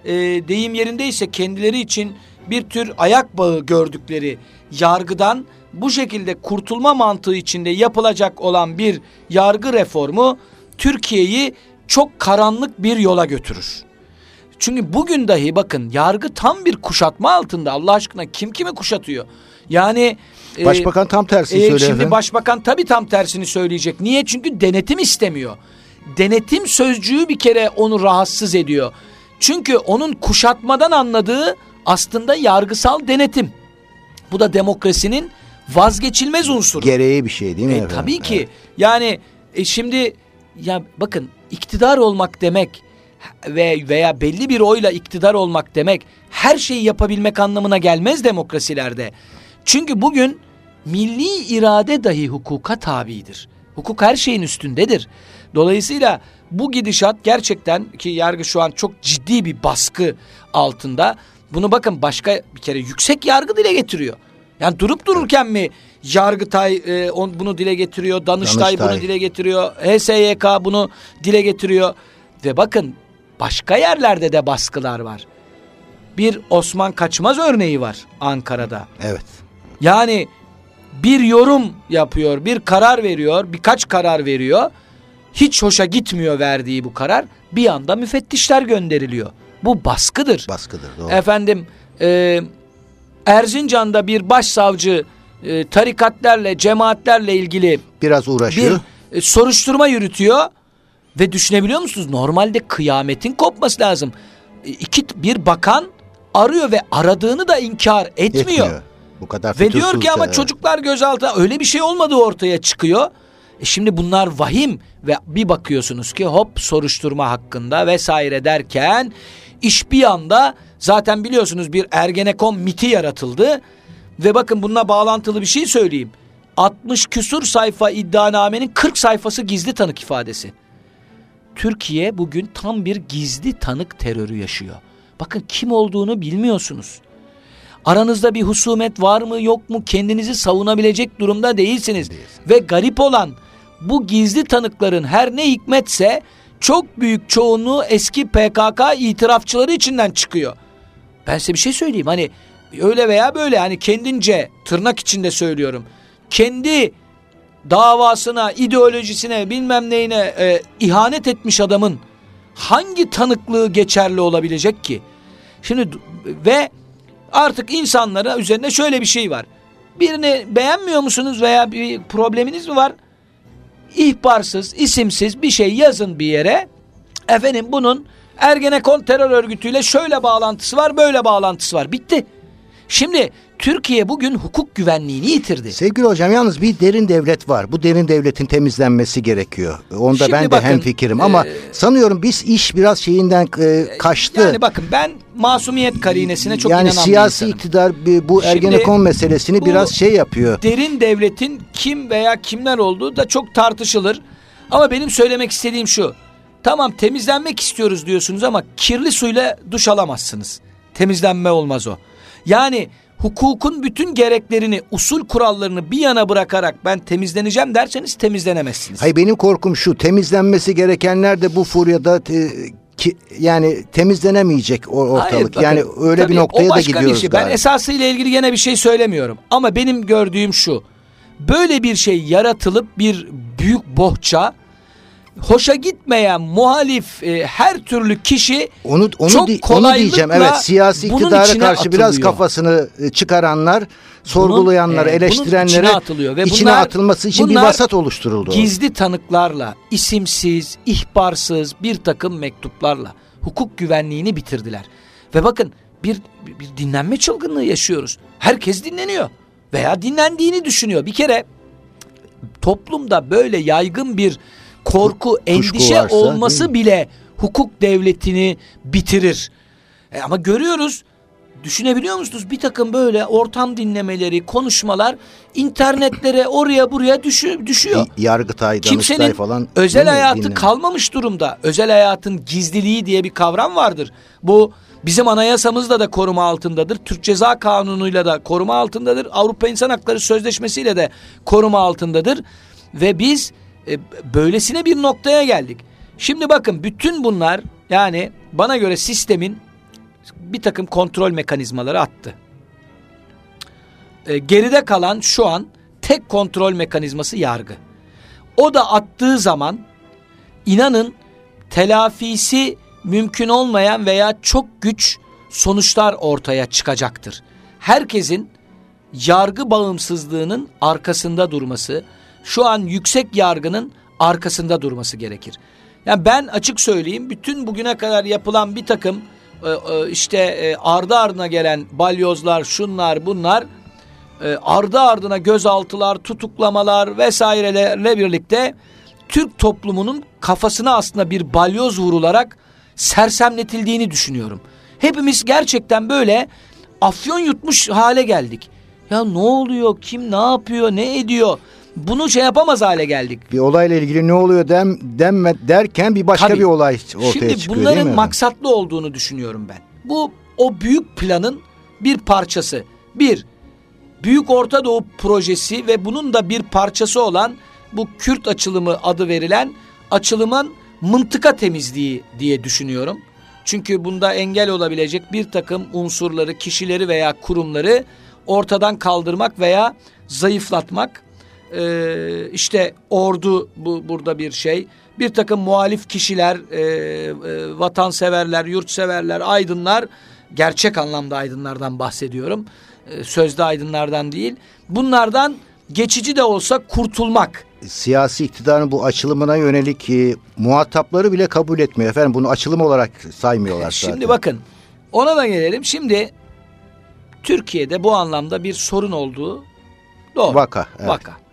e, deyim yerindeyse kendileri için bir tür ayak bağı gördükleri yargıdan bu şekilde kurtulma mantığı içinde yapılacak olan bir yargı reformu Türkiye'yi çok karanlık bir yola götürür. Çünkü bugün dahi bakın yargı tam bir kuşatma altında Allah aşkına kim kimi kuşatıyor? Yani Başbakan tam tersini e, söylüyor. Şimdi efendim. başbakan tabii tam tersini söyleyecek. Niye? Çünkü denetim istemiyor. Denetim sözcüğü bir kere onu rahatsız ediyor. Çünkü onun kuşatmadan anladığı aslında yargısal denetim. Bu da demokrasinin vazgeçilmez unsuru. Gereği bir şey değil mi e, efendim? Tabii ki. Evet. Yani e, şimdi ya bakın iktidar olmak demek ve veya belli bir oyla iktidar olmak demek her şeyi yapabilmek anlamına gelmez demokrasilerde. Çünkü bugün milli irade dahi hukuka tabidir. Hukuk her şeyin üstündedir. Dolayısıyla bu gidişat gerçekten ki yargı şu an çok ciddi bir baskı altında. Bunu bakın başka bir kere yüksek yargı dile getiriyor. Yani durup dururken mi Yargıtay e, on, bunu dile getiriyor, Danıştay, Danıştay bunu dile getiriyor, HSYK bunu dile getiriyor. Ve bakın başka yerlerde de baskılar var. Bir Osman Kaçmaz örneği var Ankara'da. Evet. Yani bir yorum yapıyor, bir karar veriyor, birkaç karar veriyor. Hiç hoşa gitmiyor verdiği bu karar. Bir anda müfettişler gönderiliyor. Bu baskıdır. Baskıdır doğru. Efendim e, Erzincan'da bir başsavcı e, tarikatlerle, cemaatlerle ilgili biraz uğraşıyor. Bir e, soruşturma yürütüyor ve düşünebiliyor musunuz? Normalde kıyametin kopması lazım. E, iki bir bakan arıyor ve aradığını da inkar etmiyor. etmiyor. Bu kadar Ve diyor ki ama çocuklar gözaltı öyle bir şey olmadığı ortaya çıkıyor. E şimdi bunlar vahim ve bir bakıyorsunuz ki hop soruşturma hakkında vesaire derken iş bir anda zaten biliyorsunuz bir Ergenekon miti yaratıldı. Ve bakın bununla bağlantılı bir şey söyleyeyim. 60 küsur sayfa iddianamenin 40 sayfası gizli tanık ifadesi. Türkiye bugün tam bir gizli tanık terörü yaşıyor. Bakın kim olduğunu bilmiyorsunuz. Aranızda bir husumet var mı yok mu kendinizi savunabilecek durumda değilsiniz. Ve garip olan bu gizli tanıkların her ne hikmetse çok büyük çoğunluğu eski PKK itirafçıları içinden çıkıyor. Ben size bir şey söyleyeyim hani öyle veya böyle hani kendince tırnak içinde söylüyorum. Kendi davasına, ideolojisine, bilmem neyine e, ihanet etmiş adamın hangi tanıklığı geçerli olabilecek ki? Şimdi ve artık insanlara üzerinde şöyle bir şey var. Birini beğenmiyor musunuz veya bir probleminiz mi var? İhbarsız, isimsiz bir şey yazın bir yere. Efendim bunun Ergenekon terör örgütüyle şöyle bağlantısı var, böyle bağlantısı var. Bitti. Şimdi Türkiye bugün hukuk güvenliğini yitirdi. Sevgili hocam yalnız bir derin devlet var. Bu derin devletin temizlenmesi gerekiyor. Onda Şimdi ben bakın, de hemfikirim ama e, sanıyorum biz iş biraz şeyinden e, kaçtı. Yani bakın ben masumiyet karinesine çok yani inanan siyasi iktidar bu Ergenekon meselesini bu biraz şey yapıyor. Derin devletin kim veya kimler olduğu da çok tartışılır. Ama benim söylemek istediğim şu. Tamam temizlenmek istiyoruz diyorsunuz ama kirli suyla duş alamazsınız. Temizlenme olmaz o. Yani hukukun bütün gereklerini, usul kurallarını bir yana bırakarak ben temizleneceğim derseniz temizlenemezsiniz. Hayır benim korkum şu temizlenmesi gerekenler de bu furyada te, ki, yani temizlenemeyecek ortalık. Hayır, bakın, yani öyle bir noktaya da gidiyoruz. Bir şey. Ben esasıyla ilgili gene bir şey söylemiyorum. Ama benim gördüğüm şu. Böyle bir şey yaratılıp bir büyük bohça hoşa gitmeyen muhalif e, her türlü kişi Onu onu çok di- onu diyeceğim. Evet, siyasi iktidara karşı biraz atılıyor. kafasını e, çıkaranlar, sorgulayanlar, e, bunun eleştirenlere içine atılıyor ve içine bunlar- atılması için bir vasat oluşturuldu. Gizli tanıklarla, isimsiz, ihbarsız bir takım mektuplarla hukuk güvenliğini bitirdiler. Ve bakın bir, bir dinlenme çılgınlığı yaşıyoruz. Herkes dinleniyor veya dinlendiğini düşünüyor. Bir kere toplumda böyle yaygın bir korku, endişe varsa, olması bile hukuk devletini bitirir. E ama görüyoruz Düşünebiliyor musunuz? Bir takım böyle ortam dinlemeleri, konuşmalar internetlere oraya buraya düşü- düşüyor. Yargıtay, Danıştay Kimsenin falan. özel hayatı Dinle- kalmamış durumda. Özel hayatın gizliliği diye bir kavram vardır. Bu bizim anayasamızda da koruma altındadır. Türk Ceza Kanunu'yla da koruma altındadır. Avrupa İnsan Hakları Sözleşmesi'yle de koruma altındadır. Ve biz e, böylesine bir noktaya geldik. Şimdi bakın bütün bunlar yani bana göre sistemin bir takım kontrol mekanizmaları attı. E, geride kalan şu an tek kontrol mekanizması yargı. O da attığı zaman inanın telafisi mümkün olmayan veya çok güç sonuçlar ortaya çıkacaktır. Herkesin yargı bağımsızlığının arkasında durması, şu an yüksek yargının arkasında durması gerekir. Yani ben açık söyleyeyim bütün bugüne kadar yapılan bir takım e, e, işte e, ardı ardına gelen balyozlar, şunlar, bunlar ardı ardına gözaltılar, tutuklamalar vesairelerle birlikte Türk toplumunun kafasına aslında bir balyoz vurularak sersemletildiğini düşünüyorum. Hepimiz gerçekten böyle afyon yutmuş hale geldik. Ya ne oluyor, kim ne yapıyor, ne ediyor? Bunu şey yapamaz hale geldik. Bir olayla ilgili ne oluyor dem, denme derken bir başka Tabii. bir olay ortaya Şimdi çıkıyor bunların değil mi? maksatlı olduğunu düşünüyorum ben. Bu o büyük planın bir parçası. Bir, Büyük Orta Doğu projesi ve bunun da bir parçası olan bu Kürt açılımı adı verilen açılımın mıntıka temizliği diye düşünüyorum. Çünkü bunda engel olabilecek bir takım unsurları, kişileri veya kurumları ortadan kaldırmak veya zayıflatmak. Ee, işte ordu bu burada bir şey. Bir takım muhalif kişiler, e, e, vatanseverler, yurtseverler, aydınlar, gerçek anlamda aydınlardan bahsediyorum. E, sözde aydınlardan değil. Bunlardan geçici de olsa kurtulmak. Siyasi iktidarın bu açılımına yönelik e, muhatapları bile kabul etmiyor efendim. Bunu açılım olarak saymıyorlar zaten. Şimdi bakın ona da gelelim. Şimdi Türkiye'de bu anlamda bir sorun olduğu doğru. Vaka, evet. Vaka.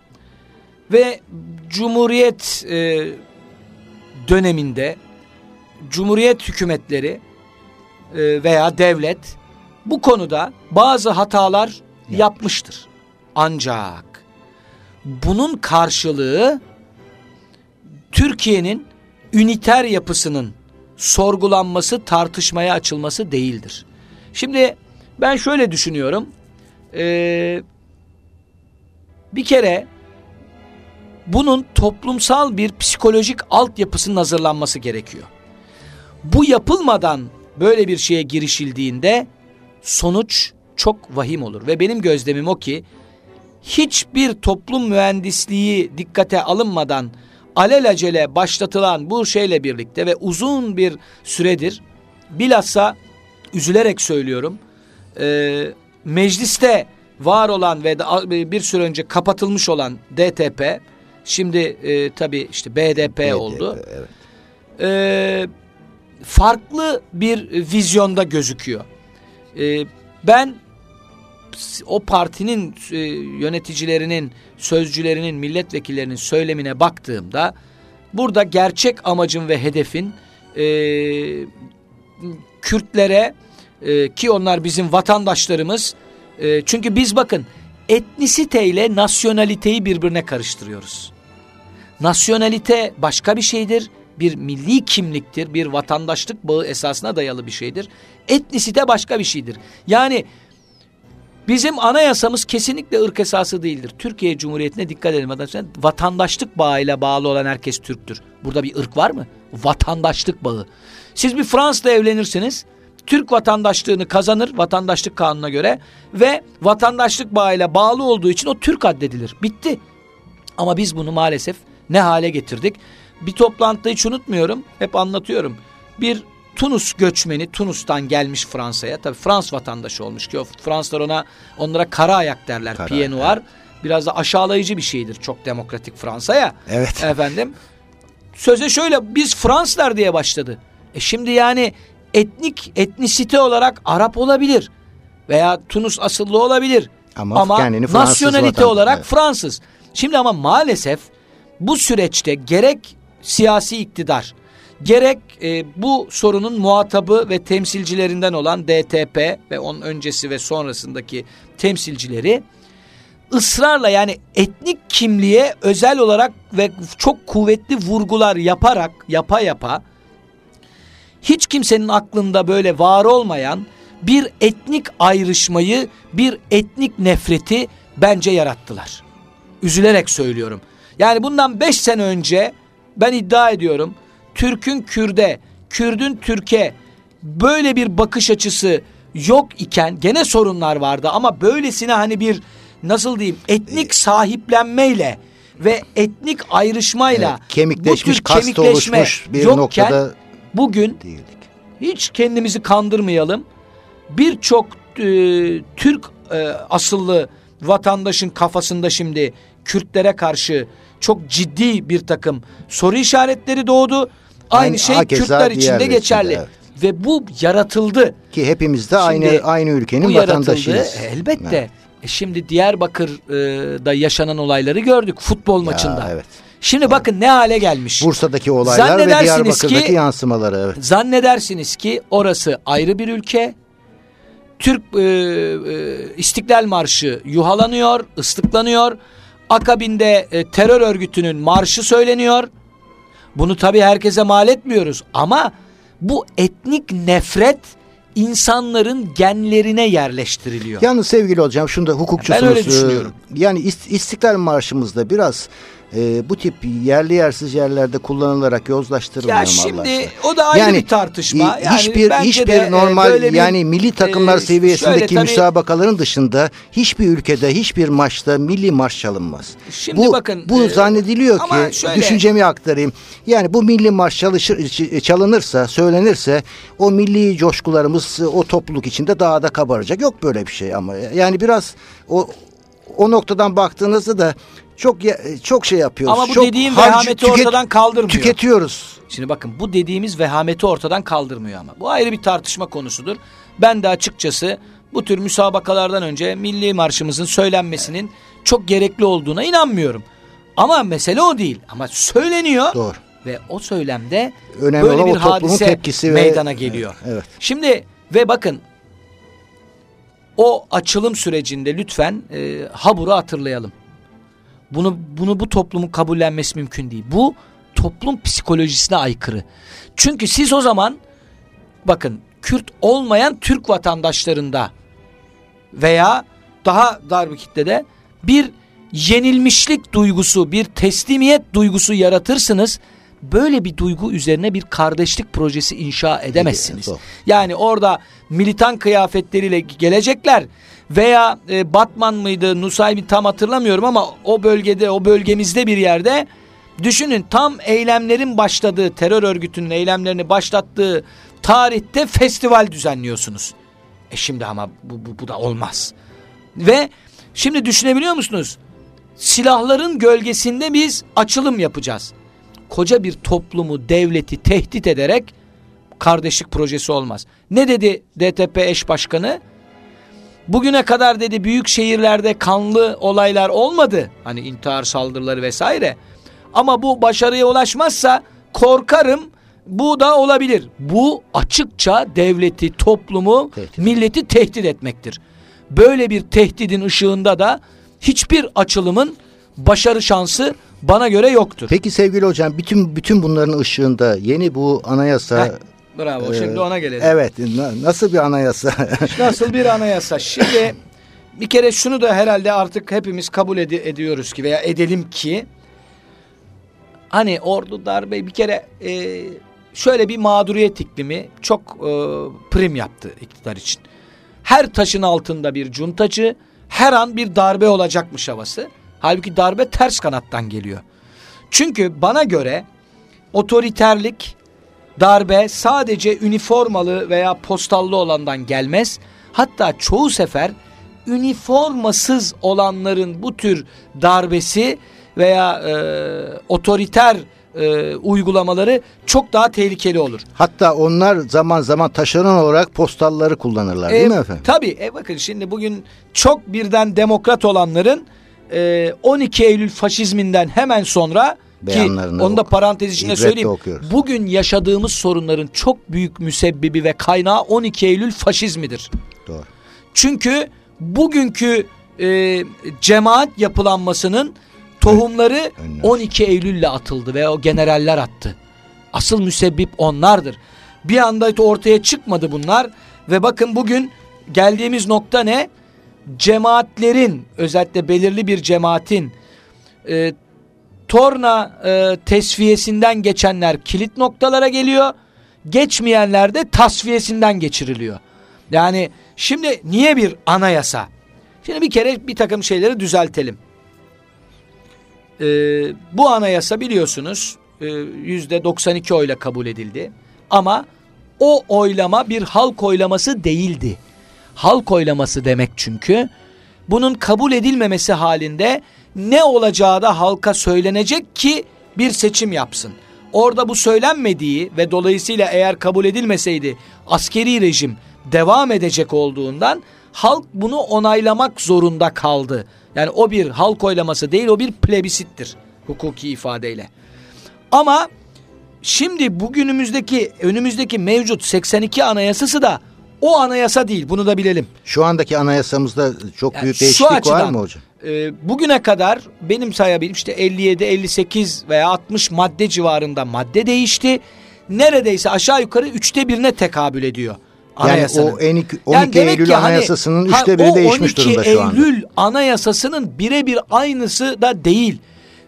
Ve Cumhuriyet e, döneminde Cumhuriyet hükümetleri e, veya devlet bu konuda bazı hatalar yapmıştır. Ancak bunun karşılığı Türkiye'nin üniter yapısının sorgulanması, tartışmaya açılması değildir. Şimdi ben şöyle düşünüyorum. Ee, bir kere bunun toplumsal bir psikolojik altyapısının hazırlanması gerekiyor. Bu yapılmadan böyle bir şeye girişildiğinde sonuç çok vahim olur. Ve benim gözlemim o ki hiçbir toplum mühendisliği dikkate alınmadan alelacele başlatılan bu şeyle birlikte ve uzun bir süredir bilhassa üzülerek söylüyorum e, mecliste var olan ve bir süre önce kapatılmış olan DTP şimdi e, tabii işte BDP, BDP, oldu. evet. E, farklı bir vizyonda gözüküyor. E, ben o partinin e, yöneticilerinin, sözcülerinin, milletvekillerinin söylemine baktığımda burada gerçek amacın ve hedefin e, Kürtlere e, ki onlar bizim vatandaşlarımız e, çünkü biz bakın etnisiteyle nasyonaliteyi birbirine karıştırıyoruz. Nasyonalite başka bir şeydir. Bir milli kimliktir, bir vatandaşlık bağı esasına dayalı bir şeydir. Etnisite başka bir şeydir. Yani Bizim anayasamız kesinlikle ırk esası değildir. Türkiye Cumhuriyeti'ne dikkat edelim. Vatandaşlık bağıyla bağlı olan herkes Türktür. Burada bir ırk var mı? Vatandaşlık bağı. Siz bir Fransızla evlenirsiniz. Türk vatandaşlığını kazanır vatandaşlık kanununa göre ve vatandaşlık bağıyla bağlı olduğu için o Türk addedilir. Bitti. Ama biz bunu maalesef ne hale getirdik? bir toplantıda hiç unutmuyorum. Hep anlatıyorum. Bir Tunus göçmeni Tunus'tan gelmiş Fransa'ya. Tabii Frans vatandaşı olmuş ki o Fransızlar ona onlara kara ayak derler. Kara Pied noir. Biraz da aşağılayıcı bir şeydir çok demokratik Fransa'ya. Evet. Efendim. Söze şöyle biz Fransızlar diye başladı. E şimdi yani etnik etnisite olarak Arap olabilir veya Tunus asıllı olabilir. Ama kendini Fransız nasyonalite vatan- olarak evet. Fransız. Şimdi ama maalesef bu süreçte gerek siyasi iktidar gerek e, bu sorunun muhatabı ve temsilcilerinden olan DTP ve onun öncesi ve sonrasındaki temsilcileri ısrarla yani etnik kimliğe özel olarak ve çok kuvvetli vurgular yaparak yapa yapa hiç kimsenin aklında böyle var olmayan bir etnik ayrışmayı, bir etnik nefreti bence yarattılar. Üzülerek söylüyorum. Yani bundan beş sene önce ben iddia ediyorum Türk'ün Kürde, Kürdün Türk'e böyle bir bakış açısı yok iken gene sorunlar vardı ama böylesine hani bir nasıl diyeyim etnik sahiplenmeyle ve etnik ayrışmayla Evet, kemikleşmiş, bu tür kemikleşme oluşmuş bir yokken noktada bugün değildik. hiç kendimizi kandırmayalım. Birçok e, Türk e, asıllı vatandaşın kafasında şimdi Kürtlere karşı çok ciddi bir takım soru işaretleri doğdu. Aynı, Aynı- şey Kürtler için de geçerli. evet. Ve bu yaratıldı. Ki hepimiz de Şimdi aynı aynı ülkenin vatandaşıyız. E, elbette. Evet. E şimdi Diyarbakır'da yaşanan olayları gördük futbol maçında. evet. Şimdi bakın ne hale gelmiş. Bursa'daki olaylar ve Diyarbakır'daki ki- yansımaları evet. Zannedersiniz ki orası ayrı bir ülke. Türk e, e, İstiklal Marşı yuhalanıyor, ıslıklanıyor. Akabinde e, terör örgütünün marşı söyleniyor. Bunu tabii herkese mal etmiyoruz ama bu etnik nefret insanların genlerine yerleştiriliyor. Yalnız sevgili hocam şunu da hukukçusunuz. Ben öyle düşünüyorum. Yani İst- İstiklal Marşımızda biraz e, bu tip yerli yersiz yerlerde kullanılarak yozlaştırılmıyor Ya Allah şimdi o da ayrı Yani, bir tartışma. e, Yani hiçbir hiçbir de, e, normal bir, yani milli takımlar e, seviyesindeki şöyle tabii- müsabakaların dışında hiçbir ülkede hiçbir maçta milli marş çalınmaz. Şimdi bu, bakın, bu e, zannediliyor ki şöyle- düşüncemi aktarayım. Yani bu milli marş çalışır ç- çalınırsa, söylenirse o milli coşkularımız e, o topluluk içinde daha da kabaracak. Yok böyle bir şey ama yani biraz o o noktadan baktığınızda da çok ya- çok şey yapıyoruz. Ama bu çok dediğim vehameti ortadan kaldırmıyor. Tüketiyoruz. Şimdi bakın bu dediğimiz vehameti ortadan kaldırmıyor ama. Bu ayrı bir tartışma konusudur. Ben de açıkçası bu tür müsabakalardan önce milli marşımızın söylenmesinin çok gerekli olduğuna inanmıyorum. Ama mesele o değil. Ama söyleniyor Doğru. ve o söylemde Önemli böyle bir hadise tepkisi ve- meydana geliyor. Evet, evet. Şimdi ve bakın o açılım sürecinde lütfen e, Habur'u hatırlayalım. Bunu bunu bu toplumun kabullenmesi mümkün değil. Bu toplum psikolojisine aykırı. Çünkü siz o zaman bakın Kürt olmayan Türk vatandaşlarında veya daha dar bir kitlede bir yenilmişlik duygusu, bir teslimiyet duygusu yaratırsınız. Böyle bir duygu üzerine bir kardeşlik projesi inşa edemezsiniz. Yani orada militan kıyafetleriyle gelecekler veya e, Batman mıydı Nusaybin tam hatırlamıyorum ama o bölgede o bölgemizde bir yerde düşünün tam eylemlerin başladığı terör örgütünün eylemlerini başlattığı tarihte festival düzenliyorsunuz. E şimdi ama bu, bu, bu da olmaz. Ve şimdi düşünebiliyor musunuz? Silahların gölgesinde biz açılım yapacağız. Koca bir toplumu, devleti tehdit ederek kardeşlik projesi olmaz. Ne dedi DTP eş başkanı? Bugüne kadar dedi büyük şehirlerde kanlı olaylar olmadı. Hani intihar saldırıları vesaire. Ama bu başarıya ulaşmazsa korkarım bu da olabilir. Bu açıkça devleti, toplumu, Tehdit. milleti tehdit etmektir. Böyle bir tehdidin ışığında da hiçbir açılımın başarı şansı bana göre yoktur. Peki sevgili hocam bütün bütün bunların ışığında yeni bu anayasa Heh, Bravo. e, Şimdi ona gelelim. Evet. na- nasıl bir anayasa? Nasıl bir anayasa? Şimdi bir kere şunu da herhalde artık hepimiz kabul edi- ediyoruz ki veya edelim ki hani ordu darbe bir kere e, şöyle bir mağduriyet iklimi çok e, prim yaptı iktidar için. Her taşın altında bir cuntacı, her an bir darbe olacakmış havası. Halbuki darbe ters kanattan geliyor. Çünkü bana göre otoriterlik, darbe sadece üniformalı veya postallı olandan gelmez. Hatta çoğu sefer üniformasız olanların bu tür darbesi veya e, otoriter e, uygulamaları çok daha tehlikeli olur. Hatta onlar zaman zaman taşeron olarak postalları kullanırlar değil E, mi efendim? Tabii. E, bakın şimdi bugün çok birden demokrat olanların e, 12 Eylül faşizminden hemen sonra ki Beyanlarını onu da parantez içinde söyleyeyim. okuyoruz. Bugün yaşadığımız sorunların çok büyük müsebbibi ve kaynağı 12 Eylül faşizmidir. Doğru. Çünkü bugünkü e, cemaat yapılanmasının tohumları Önler. 12 Eylül'le atıldı ve o generaller attı. Asıl müsebbip onlardır. Bir anda ortaya çıkmadı bunlar ve bakın bugün geldiğimiz nokta ne? Cemaatlerin özellikle belirli bir cemaatin e, torna e, tesviyesinden geçenler kilit noktalara geliyor. Geçmeyenler de tasfiyesinden geçiriliyor. Yani şimdi niye bir anayasa? Şimdi bir kere bir takım şeyleri düzeltelim. Ee, bu anayasa biliyorsunuz e, yüzde 92 oyla kabul edildi. Ama o oylama bir halk oylaması değildi. Halk oylaması demek çünkü bunun kabul edilmemesi halinde ne olacağı da halka söylenecek ki bir seçim yapsın. Orada bu söylenmediği ve dolayısıyla eğer kabul edilmeseydi askeri rejim devam edecek olduğundan halk bunu onaylamak zorunda kaldı. Yani o bir halk oylaması değil o bir plebisittir hukuki ifadeyle. Ama şimdi bugünümüzdeki önümüzdeki mevcut 82 anayasası da o anayasa değil bunu da bilelim. Şu andaki anayasamızda çok Yani büyük değişiklik var mı hocam? E, bugüne kadar benim sayabildiğim işte 57, 58 veya 60 madde civarında madde değişti. Neredeyse aşağı yukarı üçte birine tekabül ediyor Yani anayasanın. o 12, 12 Yani Eylül ki hani- anayasasının ha, üçte biri değişmiş 12 durumda şu anda. Eylül anayasasının birebir aynısı da değil.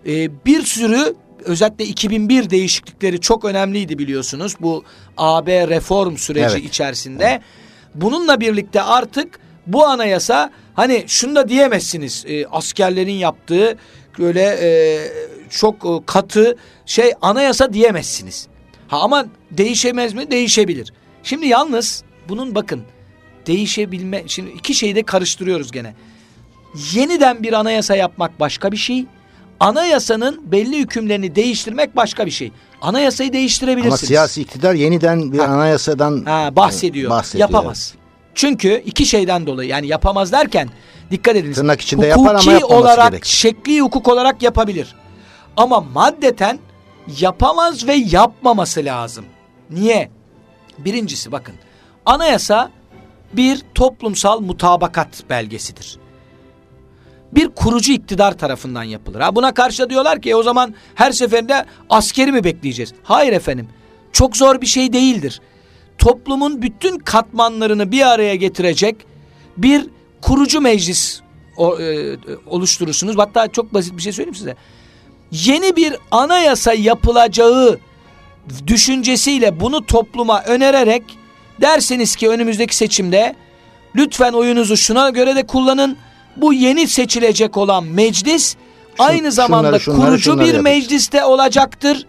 Ee, bir sürü özellikle 2001 değişiklikleri çok önemliydi biliyorsunuz. Bu AB reform süreci Evet. içerisinde. Bununla birlikte artık bu anayasa hani şunu da diyemezsiniz. e, askerlerin yaptığı böyle e, çok e, katı şey anayasa diyemezsiniz. Ha ama değişemez mi? Değişebilir. Şimdi yalnız bunun bakın değişebilme şimdi iki şeyi de karıştırıyoruz gene. Yeniden bir anayasa yapmak başka bir şey. Anayasanın belli hükümlerini değiştirmek başka bir şey. Anayasayı değiştirebilirsiniz. Ama siyasi iktidar yeniden bir Ha. anayasadan Ha, bahsediyor. bahsediyor. Yapamaz. Çünkü iki şeyden dolayı yani yapamaz derken dikkat ediniz. Tırnak içinde hukuki yapar ama yapmaması olarak, gerek. şekli hukuk olarak yapabilir. Ama maddeten yapamaz ve yapmaması lazım. Niye? Birincisi bakın. Anayasa bir toplumsal mutabakat belgesidir. Bir kurucu iktidar tarafından yapılır. Ha buna karşı diyorlar ki "E, o zaman her seferinde askeri mi bekleyeceğiz? Hayır efendim. Çok zor bir şey değildir. Toplumun bütün katmanlarını bir araya getirecek bir kurucu meclis o- e, oluşturursunuz. Hatta çok basit bir şey söyleyeyim size. Yeni bir anayasa yapılacağı düşüncesiyle bunu topluma önererek derseniz ki önümüzdeki seçimde lütfen oyunuzu şuna göre de kullanın. Bu yeni seçilecek olan meclis aynı zamanda şunları, şunları, kurucu şunları bir yapın. mecliste olacaktır.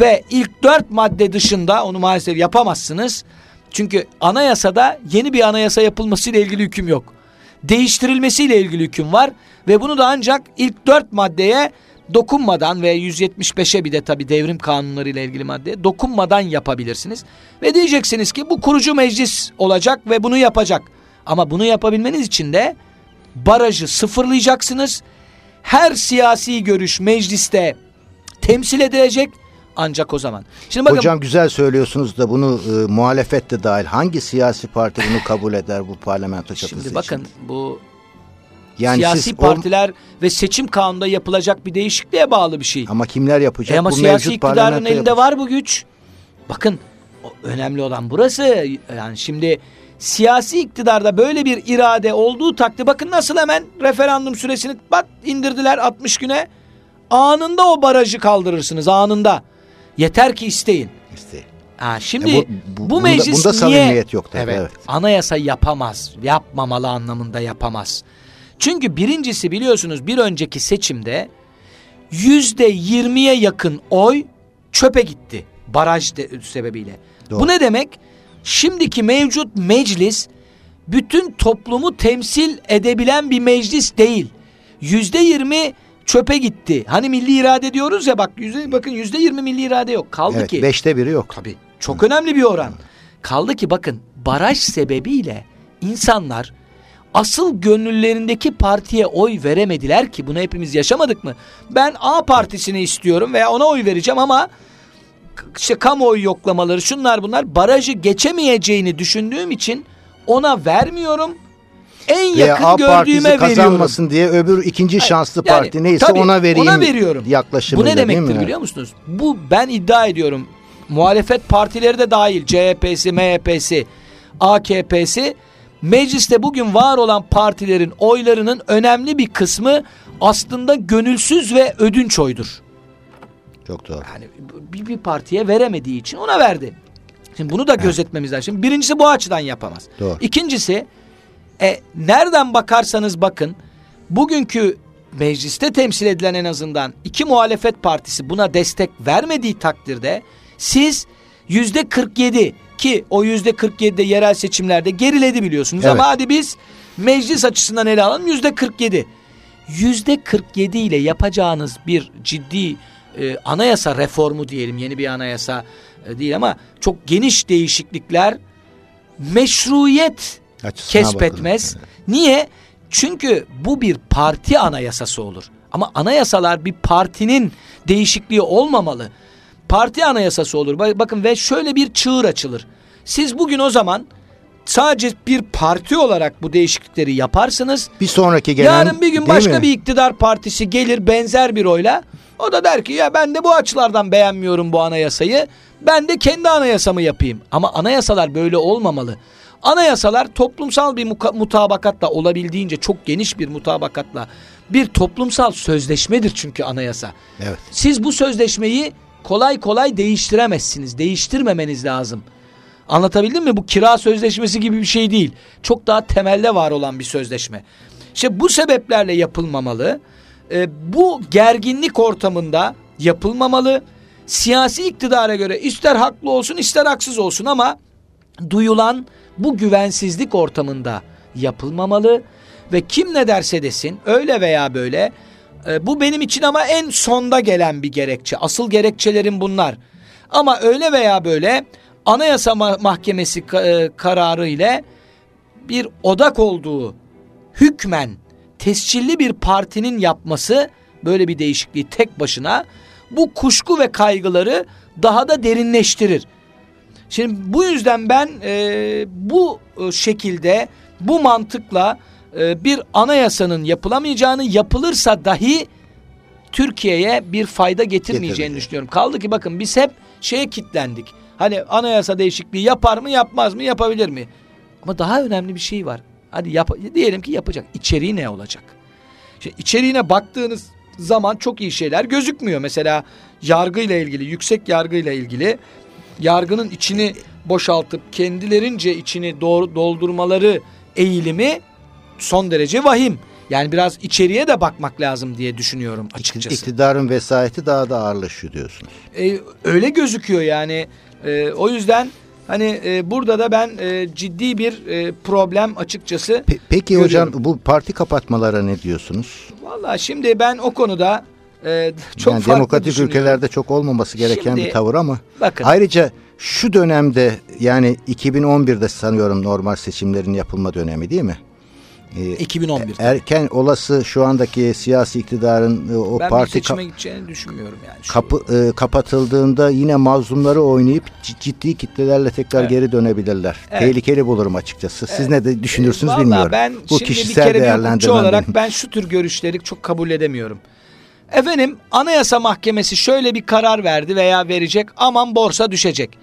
Ve ilk dört madde dışında onu maalesef yapamazsınız. Çünkü anayasada yeni bir anayasa yapılmasıyla ilgili hüküm yok. Değiştirilmesiyle ilgili hüküm var. Ve bunu da ancak ilk dört maddeye dokunmadan ve 175'e bir de tabii devrim kanunlarıyla ilgili maddeye dokunmadan yapabilirsiniz. Ve diyeceksiniz ki bu kurucu meclis olacak ve bunu yapacak. Ama bunu yapabilmeniz için de barajı sıfırlayacaksınız. Her siyasi görüş mecliste temsil edilecek ancak o zaman. Şimdi bakın Hocam güzel söylüyorsunuz da bunu e, muhalefet de dahil hangi siyasi parti bunu kabul eder bu parlamento çatısı şimdi için? bakın bu yani siyasi siz o- partiler ve seçim kanununda yapılacak bir değişikliğe bağlı bir şey. ama kimler yapacak? E ama bu siyasi iktidarın elinde yapacak. var bu güç. Bakın önemli olan burası. Yani şimdi siyasi iktidarda böyle bir irade olduğu takdirde bakın nasıl hemen referandum süresini bat indirdiler 60 güne. Anında o barajı kaldırırsınız anında. Yeter ki isteyin. İşte. Ha, şimdi Ya bu, bu- bu- bunda- meclis bunda niye samimiyet yok tabii, evet, evet. anayasa yapamaz, yapmamalı anlamında yapamaz. Çünkü birincisi biliyorsunuz bir önceki seçimde yüzde yirmiye yakın oy çöpe gitti baraj de, sebebiyle. Doğru. Bu ne demek? Şimdiki mevcut meclis bütün toplumu temsil edebilen bir meclis değil. Yüzde yirmi çöpe gitti. Hani milli irade diyoruz ya bak yüzde bakın yüzde yirmi milli irade yok. Kaldı Evet, ki beşte biri yok. Tabii. Çok önemli bir oran. Kaldı ki bakın baraj sebebiyle insanlar asıl gönüllerindeki partiye oy veremediler ki bunu hepimiz yaşamadık mı? Ben A partisini istiyorum veya ona oy vereceğim ama işte kamuoyu yoklamaları şunlar bunlar barajı geçemeyeceğini düşündüğüm için ona vermiyorum. En Veya yakın A gördüğüme veriyorum. kazanmasın diye öbür ikinci şanslı Yani parti neyse tabii, ona vereyim. Ona veriyorum. Yaklaşımıyla Bu ne demektir biliyor musunuz? Bu ben iddia ediyorum. Muhalefet partileri de dahil CHP'si, MHP'si, AKP'si mecliste bugün var olan partilerin oylarının önemli bir kısmı aslında gönülsüz ve ödünç oydur. Çok doğru. Yani bir, bir partiye veremediği için ona verdi. Şimdi bunu da gözetmemiz lazım. Şimdi birincisi bu açıdan yapamaz. Doğru. İkincisi e, nereden bakarsanız bakın bugünkü mecliste temsil edilen en azından iki muhalefet partisi buna destek vermediği takdirde siz yüzde 47 ki o yüzde 47'de yerel seçimlerde geriledi biliyorsunuz Evet. ama hadi biz meclis açısından ele alalım yüzde 47. Yüzde 47 ile yapacağınız bir ciddi e, anayasa reformu diyelim yeni bir anayasa e, değil ama çok geniş değişiklikler meşruiyet Açısına kesbetmez. bakılır. Niye? Çünkü bu bir parti anayasası olur. Ama anayasalar bir partinin değişikliği olmamalı. Parti anayasası olur. Bak- Bakın ve şöyle bir çığır açılır. Siz bugün o zaman sadece bir parti olarak bu değişiklikleri yaparsınız. Bir sonraki gelen Yarın bir gün başka mi? bir iktidar partisi gelir benzer bir oyla. O da der ki ya ben de bu açılardan beğenmiyorum bu anayasayı. Ben de kendi anayasamı yapayım. Ama anayasalar böyle olmamalı. Anayasalar toplumsal bir mutabakatla olabildiğince çok geniş bir mutabakatla bir toplumsal sözleşmedir çünkü anayasa. Evet. Siz bu sözleşmeyi kolay kolay değiştiremezsiniz. Değiştirmemeniz lazım. Anlatabildim mi? Bu kira sözleşmesi gibi bir şey değil. Çok daha temelde var olan bir sözleşme. İşte bu sebeplerle yapılmamalı. Ee, bu gerginlik ortamında yapılmamalı. Siyasi iktidara göre ister haklı olsun ister haksız olsun ama duyulan bu güvensizlik ortamında yapılmamalı ve kim ne derse desin öyle veya böyle e, bu benim için ama en sonda gelen bir gerekçe. Asıl gerekçelerim bunlar. Ama öyle veya böyle Anayasa Ma- Mahkemesi e, kararı ile bir odak olduğu hükmen tescilli bir partinin yapması böyle bir değişikliği tek başına bu kuşku ve kaygıları daha da derinleştirir. Şimdi bu yüzden ben e, bu e, şekilde bu mantıkla e, bir anayasanın yapılamayacağını yapılırsa dahi Türkiye'ye bir fayda getirmeyeceğini düşünüyorum. Kaldı ki bakın biz hep şeye kitlendik. Hani anayasa değişikliği yapar mı yapmaz mı yapabilir mi? Ama daha önemli bir şey var. Hadi yap diyelim ki yapacak. İçeriği ne olacak? Şimdi içeriğine baktığınız zaman çok iyi şeyler gözükmüyor. Mesela yargıyla ilgili, yüksek yargıyla ilgili yargının içini boşaltıp kendilerince içini doğru doldurmaları eğilimi son derece vahim. Yani biraz içeriye de bakmak lazım diye düşünüyorum açıkçası. İktidarın vesayeti daha da ağırlaşıyor diyorsunuz. E, öyle gözüküyor yani. E, o yüzden hani e, burada da ben e, ciddi bir e, problem açıkçası. Pe- peki Görüyorum. hocam bu parti kapatmalara ne diyorsunuz? Vallahi şimdi ben o konuda e, çok yani farklı demokratik ülkelerde çok olmaması gereken Şimdi- bir tavır ama Bakın. ayrıca şu dönemde yani 2011'de sanıyorum normal seçimlerin yapılma dönemi değil mi? Ee, 2011. erken olası şu andaki siyasi iktidarın e, o ben parti seçime ka- gideceğini düşünmüyorum yani. Şu- kapı e, kapatıldığında yine mazlumları oynayıp ciddi kitlelerle tekrar Evet. geri dönebilirler. Evet. Tehlikeli bulurum açıkçası. Siz ne de düşünürsünüz Vallahi bilmiyorum. ben Bu bir kişisel kere bir hukukçu değerlendirmem olarak benim. ben şu tür görüşleri çok kabul edemiyorum. Efendim Anayasa Mahkemesi şöyle bir karar verdi veya verecek aman borsa düşecek.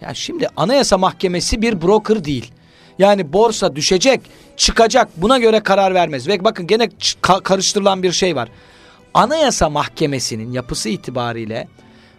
Ya şimdi Anayasa Mahkemesi bir broker değil. Yani borsa düşecek, çıkacak buna göre karar vermez. Ve bakın gene karıştırılan bir şey var. Anayasa Mahkemesi'nin yapısı itibariyle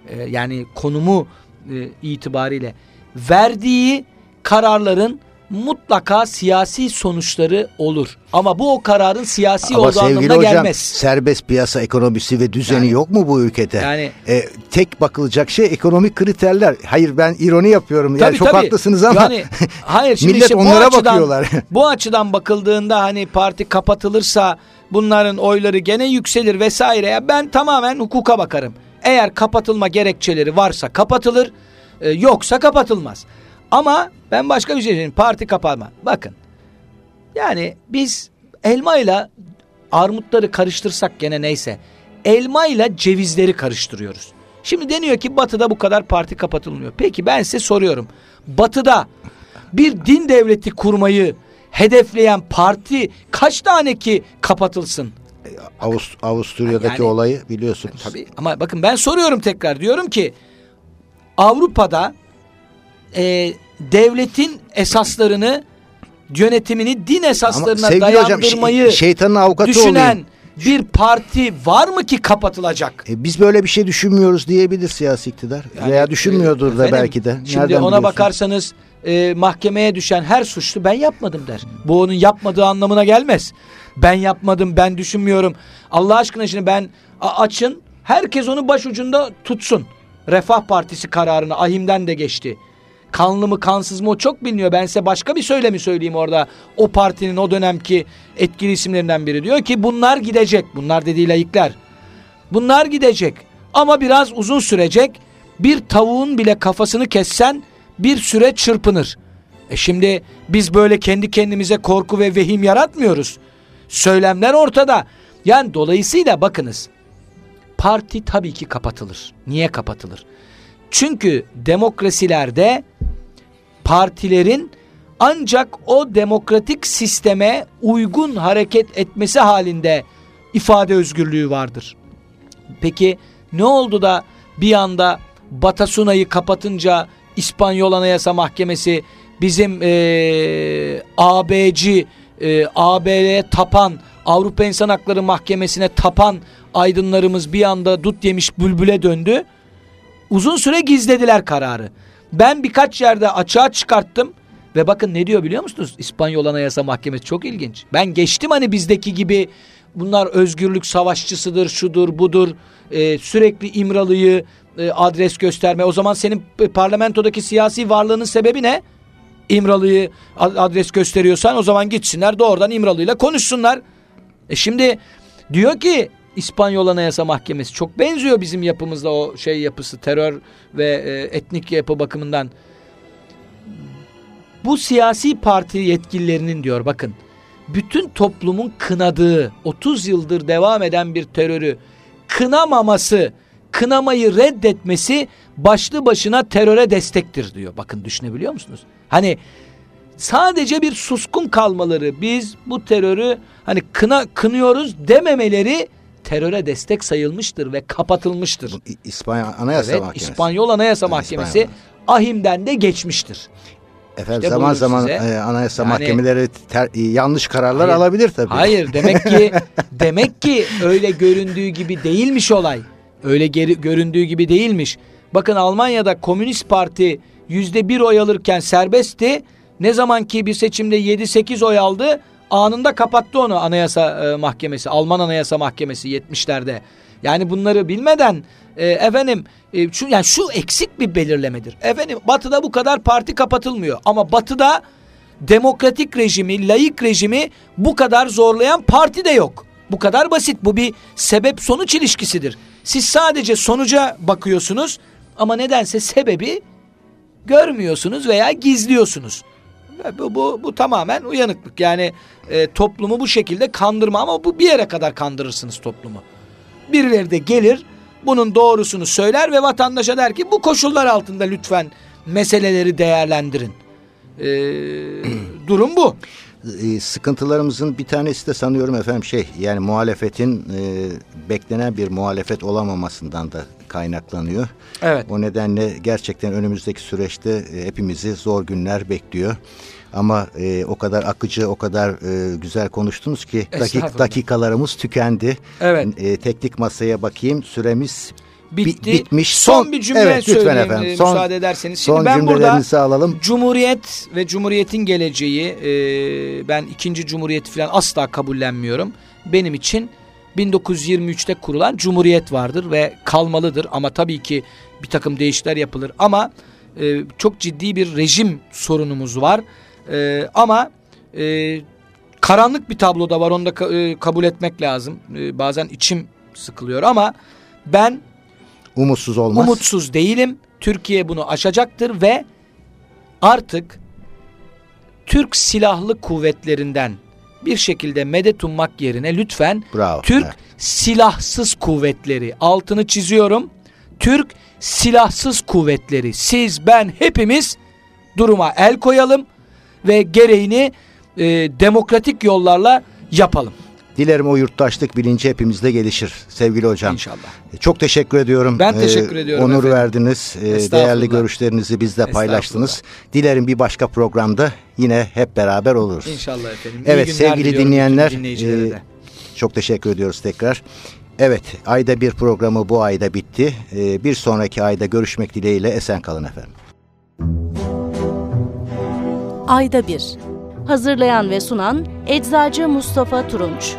e, yani konumu e, itibariyle verdiği kararların mutlaka siyasi sonuçları olur. Ama bu o kararın siyasi Ama olduğu anlamına hocam gelmez. serbest piyasa ekonomisi ve düzeni Yani- yok mu bu ülkede? Yani- E, tek bakılacak şey ekonomik kriterler. Hayır ben ironi yapıyorum. yani Tabii, çok tabii. haklısınız ama Yani, hayır şimdi millet işte onlara açıdan, bakıyorlar. bu açıdan bakıldığında hani parti kapatılırsa bunların oyları gene yükselir vesaire. Ya ben tamamen hukuka bakarım. Eğer kapatılma gerekçeleri varsa kapatılır, e, yoksa kapatılmaz. Ama ben başka bir şey söyleyeyim. Parti kapatma. Bakın. Yani biz elmayla armutları karıştırsak gene neyse. Elmayla cevizleri karıştırıyoruz. Şimdi deniyor ki batıda bu kadar parti kapatılmıyor. Peki ben size soruyorum. Batıda bir din devleti kurmayı hedefleyen parti kaç tane ki kapatılsın? Avust- Avusturya'daki Yani- olayı biliyorsunuz. Tabii ama bakın ben soruyorum tekrar diyorum ki Avrupa'da e, devletin esaslarını yönetimini din Ama esaslarına hocam dayandırmayı şey- şeytanın avukatı düşünen olayım. bir parti var mı ki kapatılacak? E, biz böyle bir şey düşünmüyoruz diyebilir siyasi iktidar. Yani, Veya düşünmüyordur e, da efendim, belki de. Şimdi Nereden ona biliyorsun? bakarsanız e, mahkemeye düşen her suçlu ben yapmadım der. Bu onun yapmadığı anlamına gelmez. Ben yapmadım, ben düşünmüyorum. Allah aşkına şimdi ben açın, herkes onu başucunda tutsun. Refah Partisi kararını ahimden de geçti. Kanlı mı kansız mı o çok biliniyor. Ben size başka bir söylemi söyleyeyim orada. O partinin o dönemki etkili isimlerinden biri diyor ki bunlar gidecek. Bunlar dediği laikler. Bunlar gidecek ama biraz uzun sürecek. Bir tavuğun bile kafasını kessen bir süre çırpınır. E şimdi biz böyle kendi kendimize korku ve vehim yaratmıyoruz. Söylemler ortada. Yani dolayısıyla bakınız. Parti tabii ki kapatılır. Niye kapatılır? Çünkü demokrasilerde partilerin ancak o demokratik sisteme uygun hareket etmesi halinde ifade özgürlüğü vardır. Peki ne oldu da bir anda Batasuna'yı kapatınca İspanyol Anayasa Mahkemesi bizim eee ABC, eee AB'ye tapan Avrupa İnsan Hakları Mahkemesi'ne tapan aydınlarımız bir anda dut yemiş bülbüle döndü. Uzun süre gizlediler kararı. Ben birkaç yerde açığa çıkarttım ve bakın ne diyor biliyor musunuz? İspanyol Anayasa Mahkemesi çok ilginç. Ben geçtim hani bizdeki gibi bunlar özgürlük savaşçısıdır, şudur, budur. Ee, sürekli İmralı'yı e, adres gösterme. O zaman senin e, parlamentodaki siyasi varlığının sebebi ne? İmralı'yı ad- adres gösteriyorsan o zaman gitsinler doğrudan İmralı'yla konuşsunlar. E şimdi diyor ki İspanyol Anayasa Mahkemesi çok benziyor bizim yapımızda o şey yapısı terör ve e, etnik yapı bakımından. Bu siyasi parti yetkililerinin diyor bakın bütün toplumun kınadığı 30 yıldır devam eden bir terörü kınamaması, kınamayı reddetmesi başlı başına teröre destektir diyor. Bakın düşünebiliyor musunuz? Hani sadece bir suskun kalmaları biz bu terörü hani kına kınıyoruz dememeleri teröre destek sayılmıştır ve kapatılmıştır. Bu İspanya Anayasa evet, Mahkemesi. İspanyol Anayasa Mahkemesi İspanyol. ahimden de geçmiştir. Efendim İşte zaman zaman size. e, anayasa Yani- mahkemeleri ter- e, yanlış kararlar Hayır. alabilir tabii. Hayır demek ki demek ki öyle göründüğü gibi değilmiş olay. Öyle geri, göründüğü gibi değilmiş. Bakın Almanya'da Komünist Parti yüzde bir oy alırken serbestti. Ne zaman ki bir seçimde 7-8 oy aldı anında kapattı onu Anayasa e, Mahkemesi. Alman Anayasa Mahkemesi 70'lerde. Yani bunları bilmeden e, efendim e, şu yani şu eksik bir belirlemedir. Efendim Batı'da bu kadar parti kapatılmıyor ama Batı'da demokratik rejimi, laik rejimi bu kadar zorlayan parti de yok. Bu kadar basit. Bu bir sebep sonuç ilişkisidir. Siz sadece sonuca bakıyorsunuz ama nedense sebebi görmüyorsunuz veya gizliyorsunuz. Bu, bu, bu tamamen uyanıklık. Yani e, toplumu bu şekilde kandırma ama bu bir yere kadar kandırırsınız toplumu. Birileri de gelir bunun doğrusunu söyler ve vatandaşa der ki bu koşullar altında lütfen meseleleri değerlendirin. E, durum bu. E, sıkıntılarımızın bir tanesi de sanıyorum efendim şey yani muhalefetin e, beklenen bir muhalefet olamamasından da kaynaklanıyor. Evet. O nedenle gerçekten önümüzdeki süreçte e, hepimizi zor günler bekliyor. Ama e, o kadar akıcı, o kadar e, güzel konuştunuz ki dakik, dakikalarımız tükendi. Evet. E, teknik masaya bakayım süremiz bitti. bitmiş. Son, Son- bir cümle Evet, lütfen söyleyeyim efendim. e, Son- müsaade ederseniz. Şimdi Son ben burada cümlelerinizi alalım. Cumhuriyet ve Cumhuriyet'in geleceği e, ben ikinci Cumhuriyeti falan asla kabullenmiyorum. Benim için 1923'te kurulan Cumhuriyet vardır ve kalmalıdır ama tabii ki bir takım değişiklikler yapılır ama e, çok ciddi bir rejim sorunumuz var. E, ama e, karanlık bir tablo da var onu da ka- e, kabul etmek lazım. E, bazen içim sıkılıyor ama ben Umutsuz olmaz. Umutsuz değilim. Türkiye bunu aşacaktır ve artık Türk Silahlı Kuvvetlerinden bir şekilde medet ummak yerine lütfen Bravo. Türk Evet. Silahsız Kuvvetleri altını çiziyorum. Türk Silahsız Kuvvetleri siz ben hepimiz duruma el koyalım ve gereğini e, demokratik yollarla yapalım Dilerim o yurttaşlık bilinci hepimizde gelişir sevgili hocam. inşallah. Çok teşekkür ediyorum. Ben teşekkür Ee, ediyorum Onur efendim. verdiniz. Ee, Estağfurullah. değerli görüşlerinizi bizle paylaştınız. Dilerim bir başka programda yine hep beraber oluruz. İnşallah efendim. İyi Evet sevgili dinleyenler e, çok teşekkür ediyoruz tekrar. Evet ayda bir programı bu ayda bitti. Ee, bir sonraki ayda görüşmek dileğiyle esen kalın efendim. Ayda bir. Hazırlayan ve sunan Eczacı Mustafa Turunç.